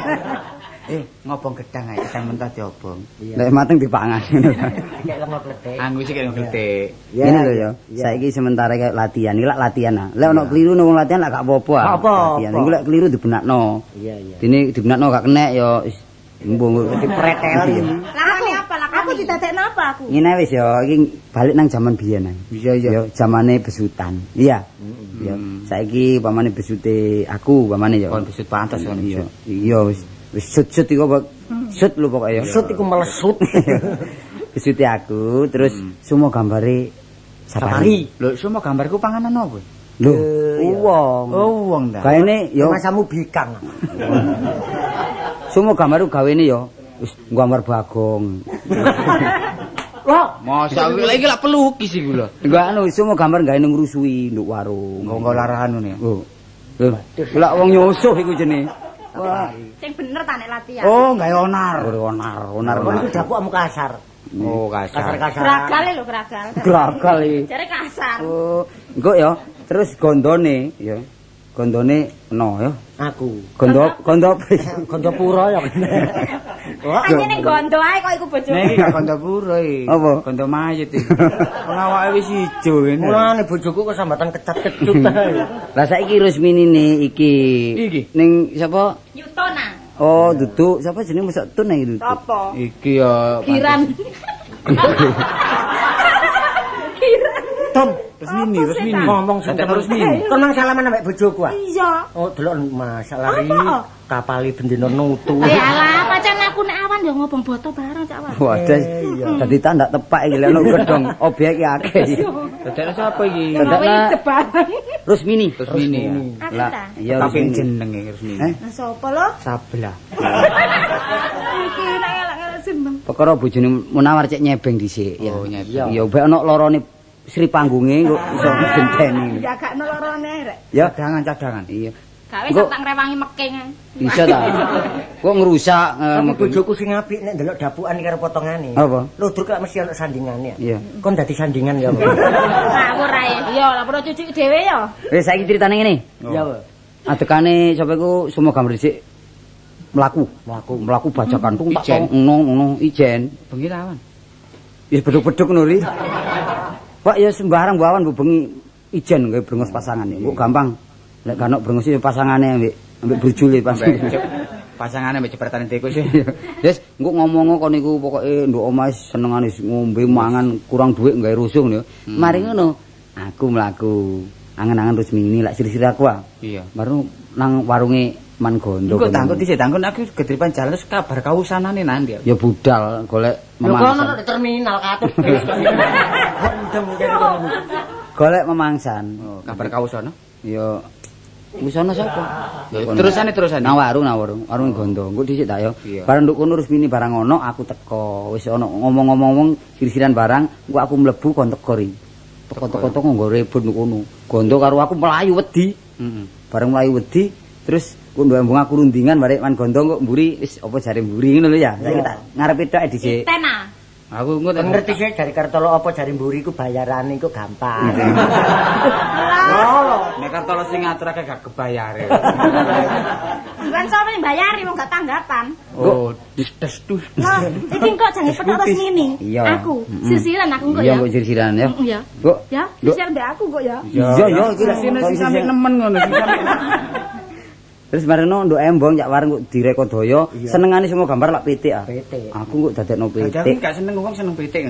Eh, ngobong gedang ae, gedang mentah diobong. Lek mateng dipangan. *laughs* Kayak lemah kletek. Anggo iki kaya gletek. Ya, Ini lho ya. Saiki sementara kayak latihan, iki lak latihan ah. Lek ono keliru nang wong latihan lak gak apa-apa. Latihan. Iku lek keliru dibenakno. Iya, iya. Dene dibenakno gak kenek ya wis mbung Dipreteli. Lakoni apa lakoni? Aku didadekno apa aku? Ngene wis ya, iki balik nang zaman biyen. Iya, iya. Ya zamane besutan. Iya. Ya, saiki pamane besute aku pamane ya. Kon besut pantas kon Iya. besut. Iya wis wis sut-sut iku apa Sut lho pokoknya. Sut iku melesut. *laughs* Kesuti aku terus semua gambare Safari. safari. Lho, semua gambarku panganan apa? Lho, iya. wong. Oh, wong ta. Gaene yo Masamu bikang. semua gambar gawene yo wis gambar bagong. *laughs* Masa lagi lah pelukis iku lho. Enggak anu semua gambar gaene ngrusui nduk warung. Engko larahan ngono ya. Oh. Lho, lak wong nyusuh iku jenenge. Wah, Sing bener ta nek latihan. Oh, gawe onar. onar, onar. kon iku dapukmu kasar. Oh, kasar. Kasar-kasar. Geragal lho geragal. Gragal iki. Jare kasar. Oh, engko ya. Terus gondone ya. Gondone no ya. Aku. Gondo gondo Gondopuro ya. *laughs* Wah, Anjene gondo ae kok iku bojomu. Nek iki gak kondo pura iki. Apa? Kondo mayit iki. Wong awake wis ijo ngene. mulane bojoku kok sambatan kecat-kecut ae. Lah saiki resmini nih iki. Iki? Ning sapa? Yutona. Oh, duduk. Sapa jenenge mesti tun ning duduk. Apa? Iki ya Kiran. *laughs* Kiran. Tom, resmini, sih, resmini. Ta? ngomong sing Dadak temen. resmini. Kon nang salaman ambek bojoku ah. Iya. Oh, delok masalah iki Apa? kapali bendina nutu. Eh alah, pancen awan yo ngobong boto bareng cak awan. Wadah. Dadi tanda tepak iki lek ono gedong obyek iki akeh. Dadak sapa iki? Resmini. Resmini ya. Aku Lah, iya Tapi resmini. jenenge resmini. Eh? Sapa lo? Sablah. Iki nek elek-elek sembang. Perkara bojone Munawar cek nyebeng dhisik ya. Oh, nyebeng. Ya mbek ono lorone Sri panggunge kok iso genteni. Ya gak nolorone rek. Ya, Cadangan-cadangan. iya. Gawe sak ngrewangi meking. Bisa ta? Kok ngerusak eh, meking. bojoku sing apik nek delok dapukan karo potongane. Apa? Ludruk lak mesti ono sandingane. Iya. Kon dadi sandingan ya. Ngawur *laughs* ae. Iya, lah perlu cuci dhewe ya. Wis saiki critane ngene. Ya. Adekane sapa iku semua gambar dhisik mlaku, mlaku, mlaku bajakan tung tak ngono ngono ijen. Bengi lawan. Ya beduk-beduk ngono ri. Pak ya sembarang bawan mbok bengi ijen gawe brengos pasangan ya. Kok gampang. Lek kanok brengos iki pasangane ambek ambek brujule pas. Pasangane mbek jepretane tikus sih. Wis engko ngomong kon niku pokoke nduk omah senengane ngombe mangan kurang dhuwit gawe rusuh ya. Mari ngono. Aku mlaku angen-angen resmini lak siri-siri aku ah. Iya. Baru nang warunge Man Gondo. Engko tangkut dhisik tangkut aku gedripan jalan terus kabar kausanane nanti. Ya budal golek Yo kono memangsan. nang terminal katut. Kondem kene kono. Golek memangsan. Oh, kabar kausono. Ya wis ana sapa? Terusane terusane. Nang warung nang warung, warung Gondo. Engko dhisik tak yo. Iya. Bareng nduk kono resmini barang ono aku teko. Wis ana ngomong-ngomong sirisiran barang, engko aku mlebu kon teko ri. Teko-teko teko nggo rebut nduk kono. Gondo karo aku melayu wedi. Heeh. Bareng melayu wedi, terus kok nduk embung aku rundingan barek man Gondo kok mburi wis apa jare mburi ngono lho ya. Saiki tak ngarepe tok dhisik. Tena. Aku engko Kon ngerti sih dari Kartolo apa jari mburi iku bayarane iku gampang. Nek kartolo sing ngaturake gak kebayare. Bukan sapa yang bayari wong gak tanggapan. Oh, dis-des dus. Lah, iki kok jangan petok terus ngene. Iya. Aku sisiran aku kok Iya ya. kok sirisiran ya. Iya. Kok Ya, sisiran mbek aku kok ya. Iya iya iki sing sampe nemen ngono sing sampe. Terus bareng nduk embong cak wareng kok direkodaya, senengane semua gambar lak pitik ah. Pitik. Aku kok dadekno Dadi aku pitik. gak seneng wong seneng pitik.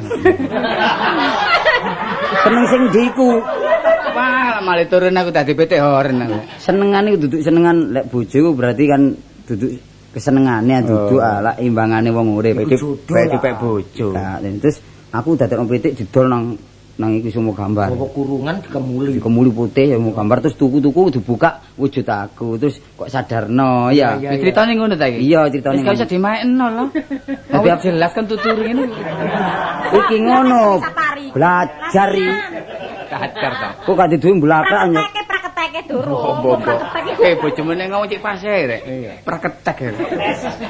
Seneng sing ndiku. Wah, malah turun aku dadi pitik horen aku. Senengane duduk senengan lek bojoku berarti kan duduk kesenengane duduk ah lak imbangane wong urip. Bae lah. dipek bojo. Nah, terus aku dadekno pitik jedol nang nang iki semua gambar. Apa kurungan dikemuli. Kemuli putih ya mau gambar terus tuku-tuku dibuka wujud aku terus kok sadarno ya. Iya, iya. Ceritane ngono ta iki? Iya ceritane. Wis gak usah dimaekno lho. Tapi Tapi jelas kan tuturi ngene. *laughs* Iki ngono. Belajar. Kacar ta. Kok gak diduwe belakang ya. Praketeke durung. Praketeke. Eh bojomu nek ngomong cek pase rek. Praketek ya.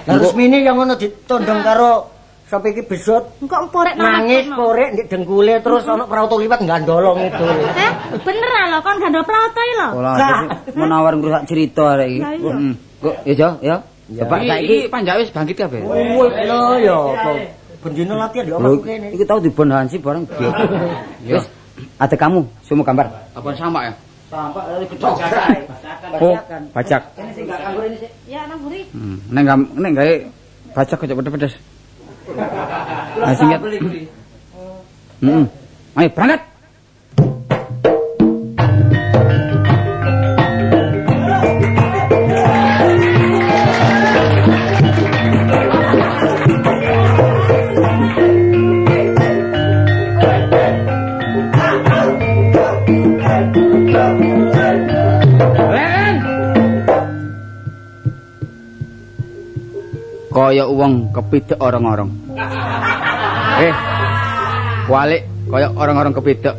Lah resmine yang ngono ditondong karo sapa iki besut Engko emporek nangis korek ndek dengkule terus ana prauto liwat gandolong itu. Eh, beneran lho kon gandol prautai lho. Olah menawar ngrusak cerita arek iki. Heeh. Kok ya Jo, ya. Coba Iki saiki panjake wis bangkit kabeh. Wis lho ya apa. Bendino latihan Lho, omahku kene. iki tau dibon Hansi bareng. Ya. Wis ada kamu semua gambar. Apa sama ya? Sampai dari gedok. Oh, bajak. Ya nang buri. Hmm, nek gam- nek gawe bajak kok pedes-pedes. Singkat. Heeh. Ayo berangkat. Kepidek orang-orang. Eh. Walik kaya orang-orang kepidek.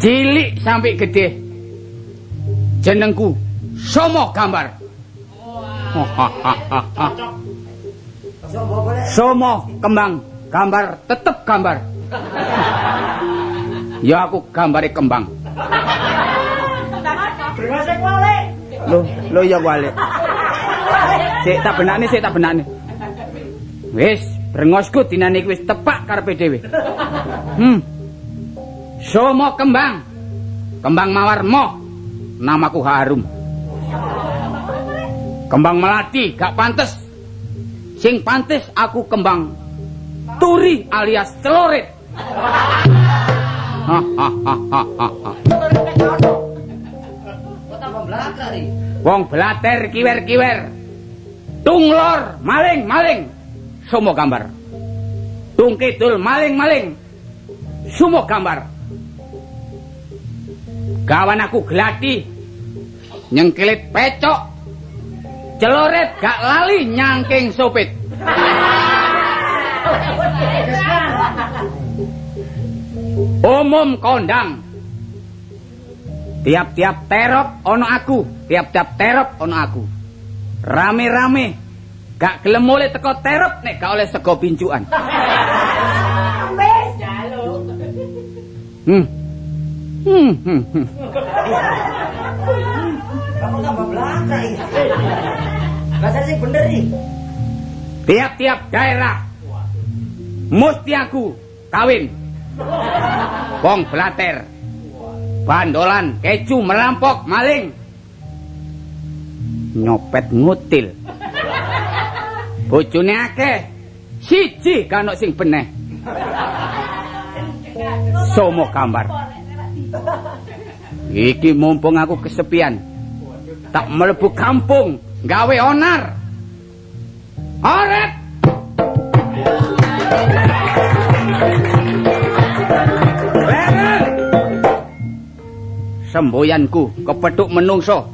Cilik sampai gede. Jenengku Somo Gambar. Somo kembang gambar tetep gambar. Ya aku gambare kembang. Loh, lo ya walik. Sik tak benakne, sik tak benakne. Wis, brengosku dinane iki wis tepak karepe dhewe. Hmm. Somo kembang. Kembang mawarmo. Namaku harum. Kembang melati gak pantes. Sing pantes aku kembang turi alias celorit. Ha ha ha ha ha. Wong blater kiwer-kiwer. Tunglor maling maling. Sumo gambar. Tung kidul maling maling. Sumo gambar. Gawan aku gladi. Nyengkilit pecok. Celoret gak lali nyangking sopit. Umum kondang. Tiap-tiap terop ono aku, tiap-tiap terop ono aku. Rame-rame gak gelem oleh teko terop nek gak oleh sego pincuan. Hmm. Hmm, hmm, hmm. Kamu tambah belaka. Bahasa sih bener nih. Tiap-tiap daerah mesti aku kawin. Wong blater. Bandolan, keju merampok, maling. Nyopet ngutil. Bojone akeh. Siji kan sing beneh. Somo gambar. Iki mumpung aku kesepian. Tak mlebu kampung gawe onar. Leren. Semboyanku kepethuk menungso.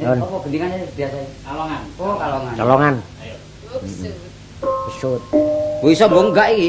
Apa gendingannya biasa? Kalongan. Oh, kalongan. Colongan. Besut. Wis iso mbok enggak iki?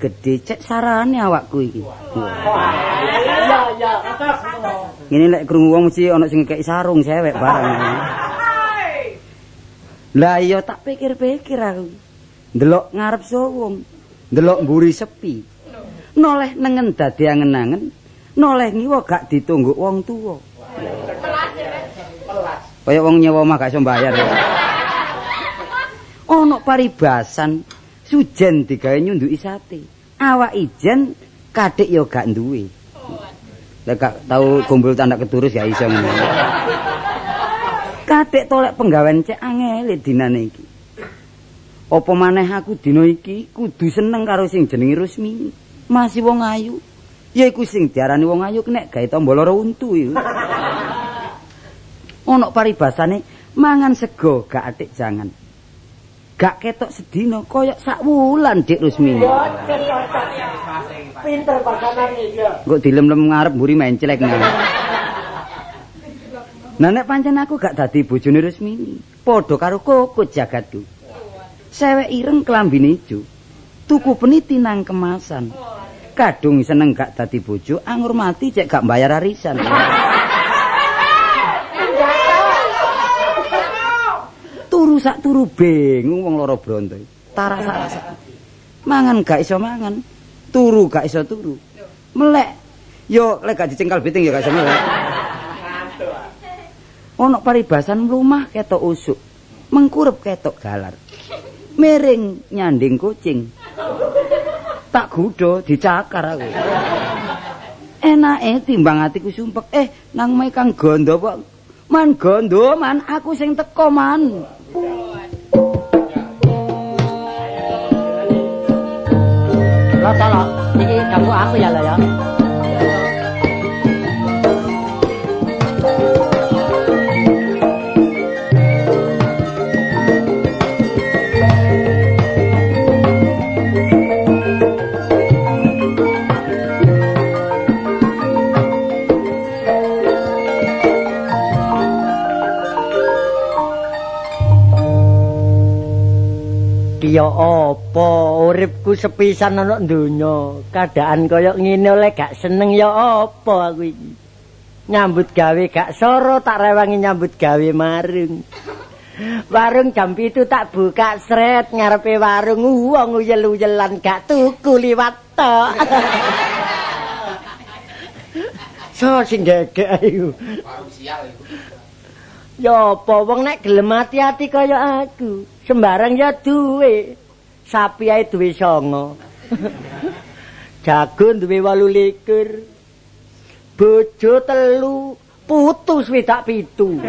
gede cek sarane awakku iki. Ya ya. Ngene lek krungu wong mesti ana sing ngekeki sarung cewek bareng. Lah iya tak pikir-pikir aku. Ndelok ngarep sowong. Ndelok mburi sepi. Noleh nengen dadi angen-angen. Noleh ngiwa gak ditunggu wong tuwa. Kaya wong nyewa omah gak iso mbayar. Ana *laughs* paribasan sujen digawe nyunduki sate. Awak ijen kadhik ya gak duwe. Lah gak tau kumpul tanda keturus ya iso ngono. Kadhik tolek penggawean cek angel dinane iki. Apa maneh aku dina iki kudu seneng karo sing jenenge Rusmi. Masih wong ayu. Ya iku sing diarani wong ayu nek gawe tombo loro untu iku. Ana paribasane mangan sego gak atik jangan. Gak ketok sedina koyok sak wulan Dik Rusmi. Pinter bakanan iki. Kok dilem-lem ngarep mburi menclek nang. Nah nek pancen aku gak dadi bojone Rusmini, padha karo kokot jagatku. Sewek ireng klambine ijo. Tuku peniti nang kemasan. Kadung seneng gak dadi bojo, anggur mati cek gak bayar arisan. turu sak turu bingung wong loro bronto. Tarak-tarak. Mangan gak iso mangan, turu gak iso turu. Melek. Yo lek gak dicengkal biting ya gak iso melek. Ono paribasan mlumah ketok usuk. Mengkurep ketok galar. Miring nyanding kucing. Tak gudo dicakar aku. Enake timbang atiku sumpek. Eh, nang mae Kang Gondo kok man gondo man aku sing teko man. Lo tolong, iki ganggu aku ya lo ya. Ya apa uripku sepisan ana donya. Kadaan kaya ngene oleh gak seneng ya apa aku iki. Nyambut gawe gak soro tak rewangi nyambut gawe marung. Warung jam itu tak buka sret ngarepe warung wong uyel-uyelan gak tuku liwat tok. *laughs* So sing gegek ayo. Warung sial iku. Ya apa wong nek gelem ati-ati kaya aku. Sembarang ya duwe. Sapi ae duwe songo. *laughs* Jago duwe 28. Bojo telu, putu swidak pitu. *laughs*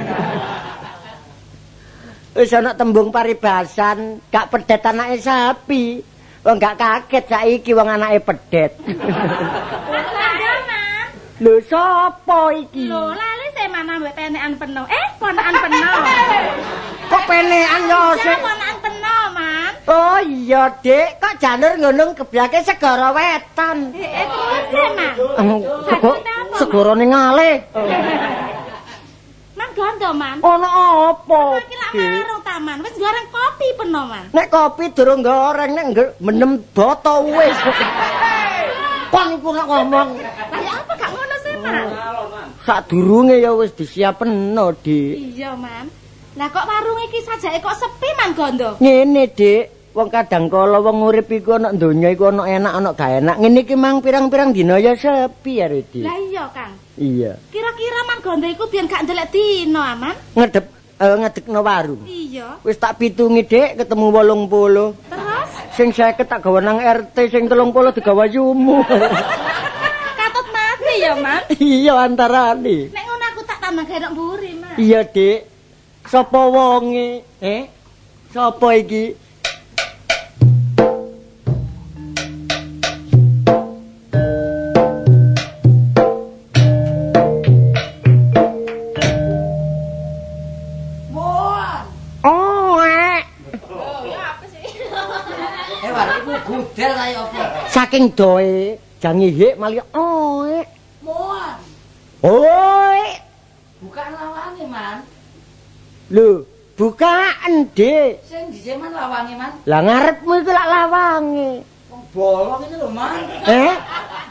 Wis ana tembung paribasan, gak pedet anake sapi. Wong gak kaget saiki wong anake pedet. Lho sapa iki? Lho, lali saya mana mbek penekan penuh. Eh, ponakan penuh. *laughs* Kok penekan yo Man. Oh iya, Dik. Kok janur ngunung kebyake segara wetan. Eh, eh, terus ya, Man. Kok segorane ngale. *laughs* Man gondo, Man. Ono apa? Iki lak marung taman. Wis goreng kopi penuh, Man. Nek kopi durung goreng nek menem boto wis. Kon iku nek ngomong Lah ya apa gak ngono sih, Man? sadurunge ya wis disiapeno, Dik. Iya, Man. Lah kok warung iki sajake kok sepi, Man gondo? Ngene, Dik. Wong kadang kala wong urip iku ana donya iku ana enak ana gak enak. Ngene iki mang pirang-pirang dina ya sepi ya, Dik. Lah iya, Kang. Iya. Kira-kira Man gondo iku biyen gak ndelek dino, aman? Ngedep eh, ngedekno warung. Iya. Wis tak pitungi, Dik, ketemu 80. Terus Sing 50 tak gawe nang RT, sing 30 digawa yumu. *laughs* katut mati ya, Man. iya antarane. Nek ngono aku tak tambah gerok mburi, Man. Iya, Dik. Sapa wonge? Eh? Sapa iki? Oh, eh. Eh? Saking doe jange hik mali oh. eh. Mohon, Oh. eh. buka lawane, Man. Lho, bukaan, Dik. Sing dhisik man lawange man. Lah ngarepmu iku lak lawange. Wong bolong ini lho man. Eh,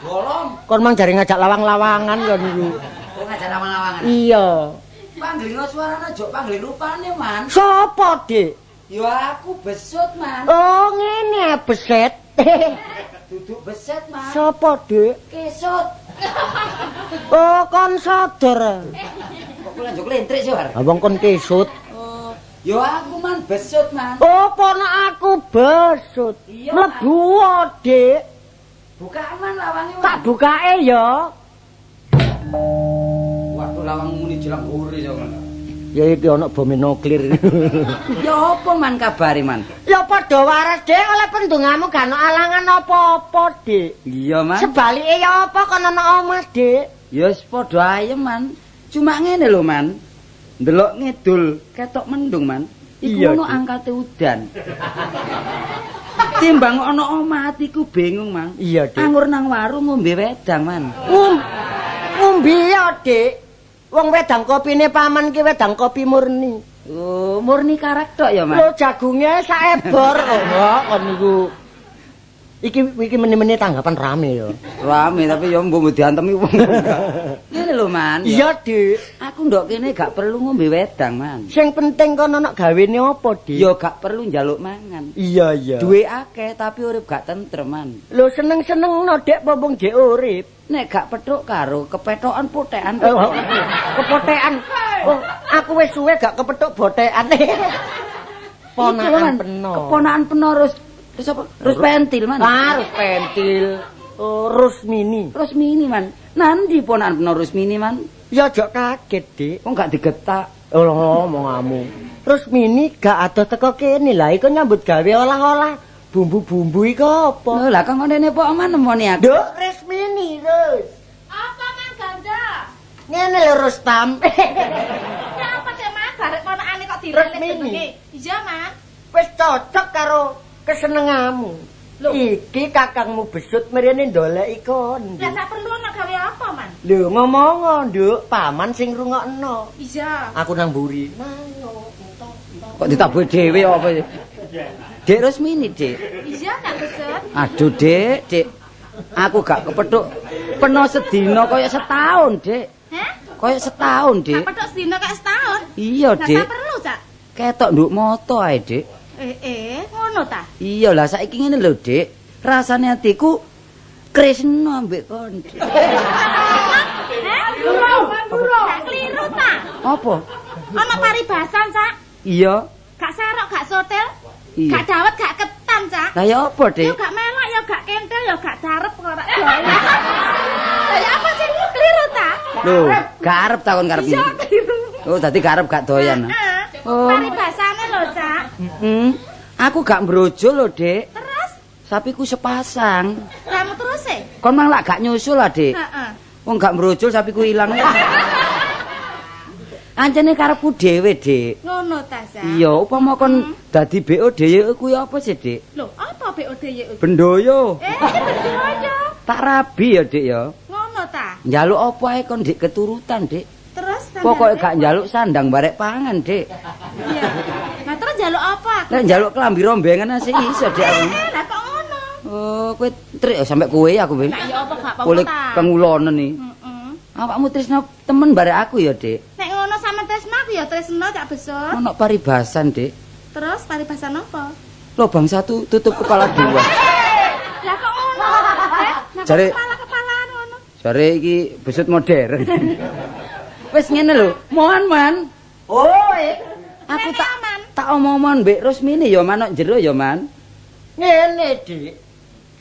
Bolong. kon mang jare ngajak lawang-lawangan kon iku. Kok ngajak lawang-lawangan. Iya. Panggelingo suarane aja panggeling rupane man. Sopo, Dik? Yo aku besut man. Oh, ngene beset. *laughs* Duduk beset man. Sopo, Dik? Kesut. Oh, kon sadar. *laughs* Kok njuk lentrik sih war. Abang kon kesut. Oh, yo aku man besut man. Oh, ponak aku besut. Mlebu, Dik. Buka man lawange man. Tak bukae ya. Waduh lawang muni jelang ore yo kan. Ya iki ana bom nuklir. *laughs* Ya apa man kabare man? ya padha waras, Dik, oleh pendungamu gak ana alangan apa-apa, Dik. Iya man. Sebalike ya apa kon ana omah, Dik? Ya wis padha ayem man. Cuma ngene lho man. Ndelok ngidul ketok mendung man. Iku ono angkate udan. Timbang ono omah atiku bingung man. Iya, Dik. Anggur nang warung ngombe wedang man. Um, umbi ya, Dik. Wong wedang kopine paman ki wedang kopi murni. Oh, murni karak tok ya man. Lho jagunge saebor. *laughs* Oh, enggak kon niku. Iki iki meneh-meneh tanggapan rame ya. Rame tapi ya mbok diantemi wong. *laughs* Lho man. Iya, Dik. Aku ndok kene gak perlu ngombe wedang man. Sing penting kon ana gawene apa, Dik? Ya gak perlu njaluk mangan. Iya, iya. Duwe akeh tapi urip gak tentrem man. Lho seneng-seneng no, Dek, pompong Dek urip. Nek gak petuk karo kepetokan potekan. Oh, kepotekan. Oh, aku wis suwe gak kepethuk botekan. *laughs* Ponakan peno. Keponakan peno terus terus apa? Terus pentil man. Harus pentil. Oh, Rusmini. Terus mini man. Nanti ponakan peno terus mini man. Ya aja kaget, Dik. Kok gak digetak? Oh, ngomongamu. Rusmini gak ada teko kene lah iku nyambut gawe olah-olah bumbu-bumbu iku apa? Lho lah kok ngene pok man nemoni aku. Duk, Rusmini, Rus. Apa man ganda? Ngene lho Rustam. Ya *laughs* apa sih man? Barek ponakane kok direlek Resmini. jenenge. Iya man. Wis cocok karo kesenengamu. Iki kakangmu besut mrene ndoleki kon. Lah sak perlu ana gawe apa man? Lho ngomong nduk, paman sing rungokno. Iya. Aku nang mburi. Kok ditabuhi dhewe apa sih? Dek Rusmini, Dik. Iya nak besut. Aduh, Dik, Dik. Aku gak kepethuk peno sedina kaya setahun, Dik. Heh? Kaya setahun, Dik. petuk sedina kok setahun. Iya, Lah Dik. sak perlu, Cak. Ketok nduk moto ae, Dik. Ngono ta? Iya lah saiki ngene lho, Dik. Rasane atiku Krisna ambek kon. Gak keliru ta? Apa? Ana paribasan, Cak. Iya. Gak serok, gak sotel. Iya. Gak dawet, gak ketan, Cak. Lah ya apa, Ya Dik? gak melok, ya gak kentel, ya gak darep kok ora. Lah *laughs* ya apa sih keliru ta? Lho, garep takon karep Iya, iki. keliru. Oh, dadi garep gak doyan. Heeh. Oh. Paribasane lho, Cak. Heeh. Aku gak mbrojo lho, Dik. Terus Sapiku sepasang. kamu terus e? Kon mang lak gak nyusul lah, Dik. Heeh. Wong gak mbrojol sapiku ilang. Ancene karepku dhewe, Dik. Ngono ta, Cak? Iya, upama kon dadi BO dhewe kuwi apa sih, Dik? Lho, apa BOD ya? Bendoyo. Eh, bedoyo. Tak rabi ya, Dik ya. Ngono ta? Njaluk apa ae kon Dik keturutan, Dik. Pokoke gak njaluk sandang barek pangan, Dik. Iya. Nah, terus jaluk apa? Nek njaluk klambi rombengan sih iso, Dik. aku. Eh, lah kok ngono? Oh, kowe trik sampe kowe aku, Bin. Lah ya apa gak apa-apa Kulit pengulonen nih. Heeh. Awakmu tresno temen barek aku ya, Dik. Nek ngono sama Tresna aku ya Tresna cak besar. Ono paribasan, Dik. Terus paribasan apa? Lobang satu tutup kepala dua. *laughs* Lah kok ngono? Eh, Jare- kepala-kepalaan ngono. Jare iki besut modern. *laughs* Wis ngene lho, mohon man. Oh, eh. Aku tak tak omong-omong Mbak Rusmini ya man nok jero ya man. ngene, Dik.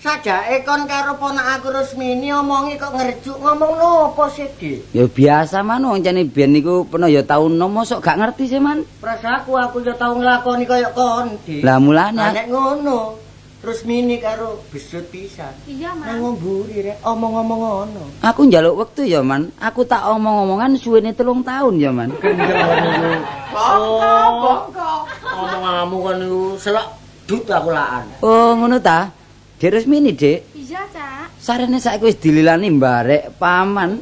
Sajake kon karo ponak aku Rusmini omongi kok ngerjuk ngomong nopo sih, Dik? Ya biasa man wong jane biyen niku pernah ya tau nom mosok gak ngerti sih man. Prasaku aku ya tau nglakoni kaya kon, Dik. Lah mulane nek ngono, Rusmini karo besut pisan. Iya, Nang Man. ngomburi rek omong-omong ngono. aku njaluk wektu ya man. Aku tak omong-omongan suwene telung tahun ya man. Gendeng kon niku. Oh, omonganmu kon niku selak dut aku laan. Oh ngono ta. Dek Rusmini, Dik. Iya, Cak. Sarene saiki wis dililani mbarek paman.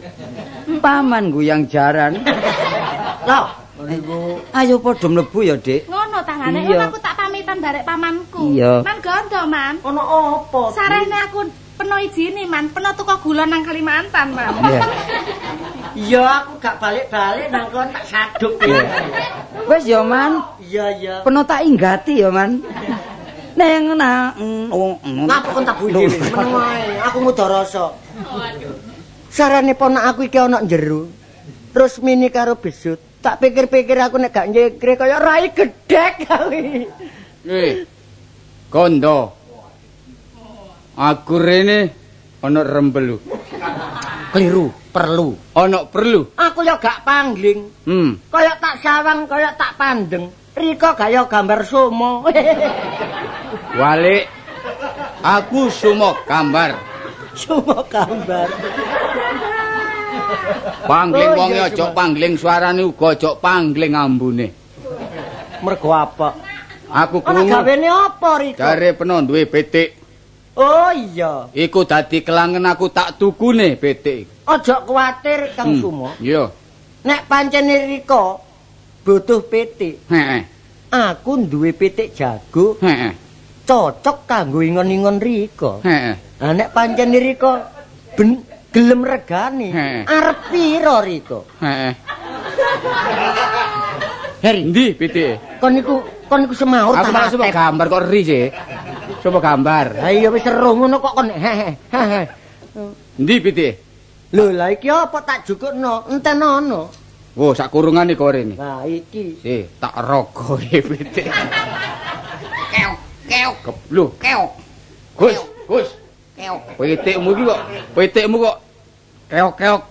Paman guyang jaran. Lah, niku. Ayo padha mlebu ya, Dik. Ngono tangane Iya. ngono aku tak pamitan barek pamanku. Iya. Man gondo, Man. Ono apa? Sarene aku peno izini, Man. Peno tuku gula nang Kalimantan, Man. Iya. Iya, aku gak balik-balik nang kon tak saduk. Wis ya, Man. Iya, iya. Peno tak inggati ya, Man. Neng nang oh, Ngapa kon tak buih dhewe? Meneng wae, aku ngudo rasa. Sarane ponak aku iki ana njero. Terus mini karo besut. Tak pikir-pikir aku nek gak nyekre kaya rai gedhek kuwi. Eh. Kondo. Aku rene ana rembelu. Keliru, perlu. Ana perlu. Aku ya gak pangling. Hmm. Kaya tak sawang, kaya tak pandeng. Riko gaya gambar sumo. *laughs* Walik. Aku sumo gambar. sumo gambar. Pangling Oh, wong iya, aja pangling suarane uga aja pangling ambune. Mergo apa? Aku Ana krungu gawene apa Riko? jare peno duwe pitik. Oh iya. Iku dadi kelangen aku tak tukune pitik. Aja kuwatir Kang Hmm. Sumo. Iya. Nek pancene Riko butuh pitik, Heeh. aku duwe pitik jago Heeh. cocok kanggo ingon-ingon Riko. Heeh. Lah nek pancene Riko ben gelem regani, Heeh. arep pira Riko? Heeh. Heri, Endi pitike? kon niku kon niku semaur Aku malah coba teh. gambar kok ri sih. Coba gambar. Ha iya wis seru ngono kok kon hehe. Endi pitike? Lho lah iki apa tak jukukno? Enten ana. Oh, sak kurungane kok rene. Nah iki. Si, tak rogoe pitik. Keok, keok, keblu, keok. Gus, Gus. Keok. Pitikmu iki kok, pitikmu kok keok, keok.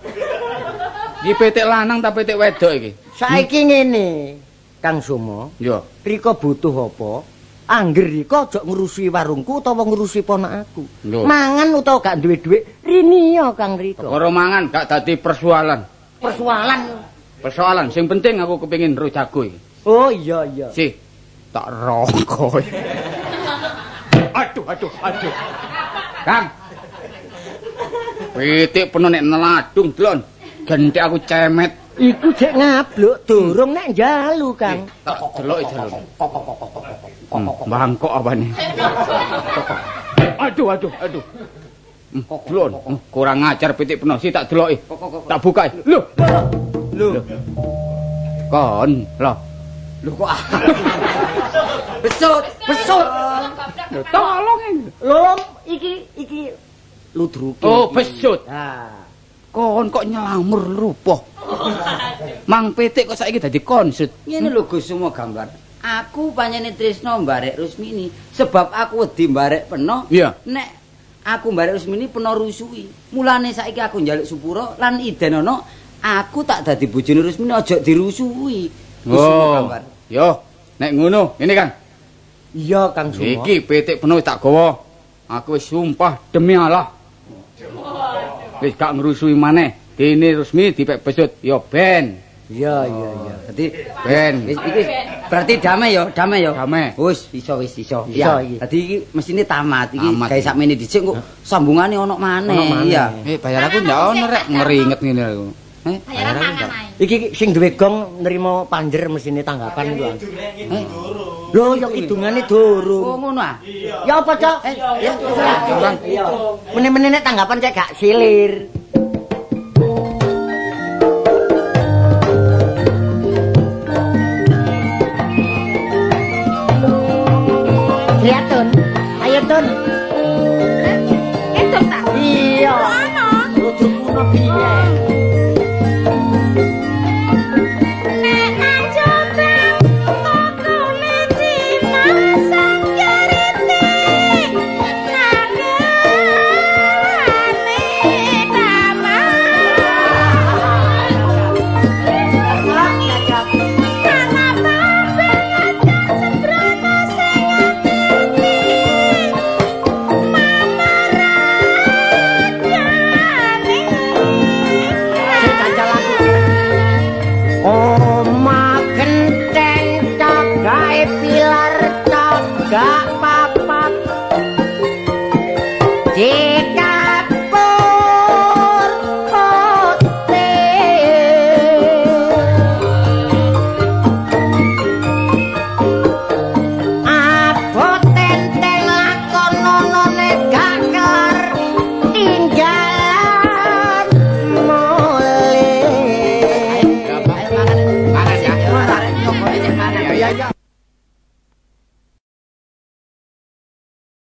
Iki pitik lanang ta pitik wedok iki? Saiki ngene, Kang Sumo. Yo. Riko butuh apa? Angger Riko aja ngrusuhi warungku utawa ngrusuhi ponak aku. Lho. Mangan utawa gak duwe dhuwit, rini ya Kang Riko. Perkara mangan gak dadi persoalan. Persoalan. Persoalan sing penting aku kepengin ro jago iki. Oh iya iya. Si, tak rogoe. *laughs* aduh, aduh, aduh. Kang. Pitik penuh nek neladung delon. Gentik aku cemet. Iku jek ngabluk durung nek njalu Kang. Tak deloki jalur. Hmm, bangkok apane? aduh, aduh, aduh. Hmm, Delon, Hmm, kurang ajar pitik penuh si tak deloki. Tak buka. Lho. Lho. Kon, lho. Lho kok besut, besut. Lho, tolong. Lho iki iki ludruke. Oh, besut. Nah. Kon kok nyelamur rupoh. Mang pitik kok saiki dadi konsut. Ngene lho Gus semua gambar. Aku panjene Trisno mbarek Rusmini sebab aku wedi mbarek peno. Iya. Nek aku mbarek Rusmini peno rusui. Mulane saiki aku njaluk Supuro lan Iden ono aku tak dadi bojone Rusmini aja dirusui. Gus semua Oh. gambar. Yo, nek ngono, ini kan. Iya Kang Sumo. Iki pitik penuh tak gawa. Aku wis sumpah demi Allah. Wis gak ngrusui maneh. Dene resmi dipek besut. Yo ben. Iya iya iya. Dadi Ben. wis iki berarti damai ya, damai ya. Damai. Wis iso wis iso. Iso Iya. iki. Dadi iki mesine tamat iki Tamat gawe sakmene dhisik kok sambungane ono maneh. Iya. Eh, bayar aku ndak ono rek ngeringet ngene aku. Eh, Bayaran mangan ae. Iki sing duwe gong nerima panjer mesine tanggapan iku. Eh, Lho ya kidungane Oh durung. ngono ah. Ya apa, Cok? Eh, ya. Nek tanggapan cek gak silir.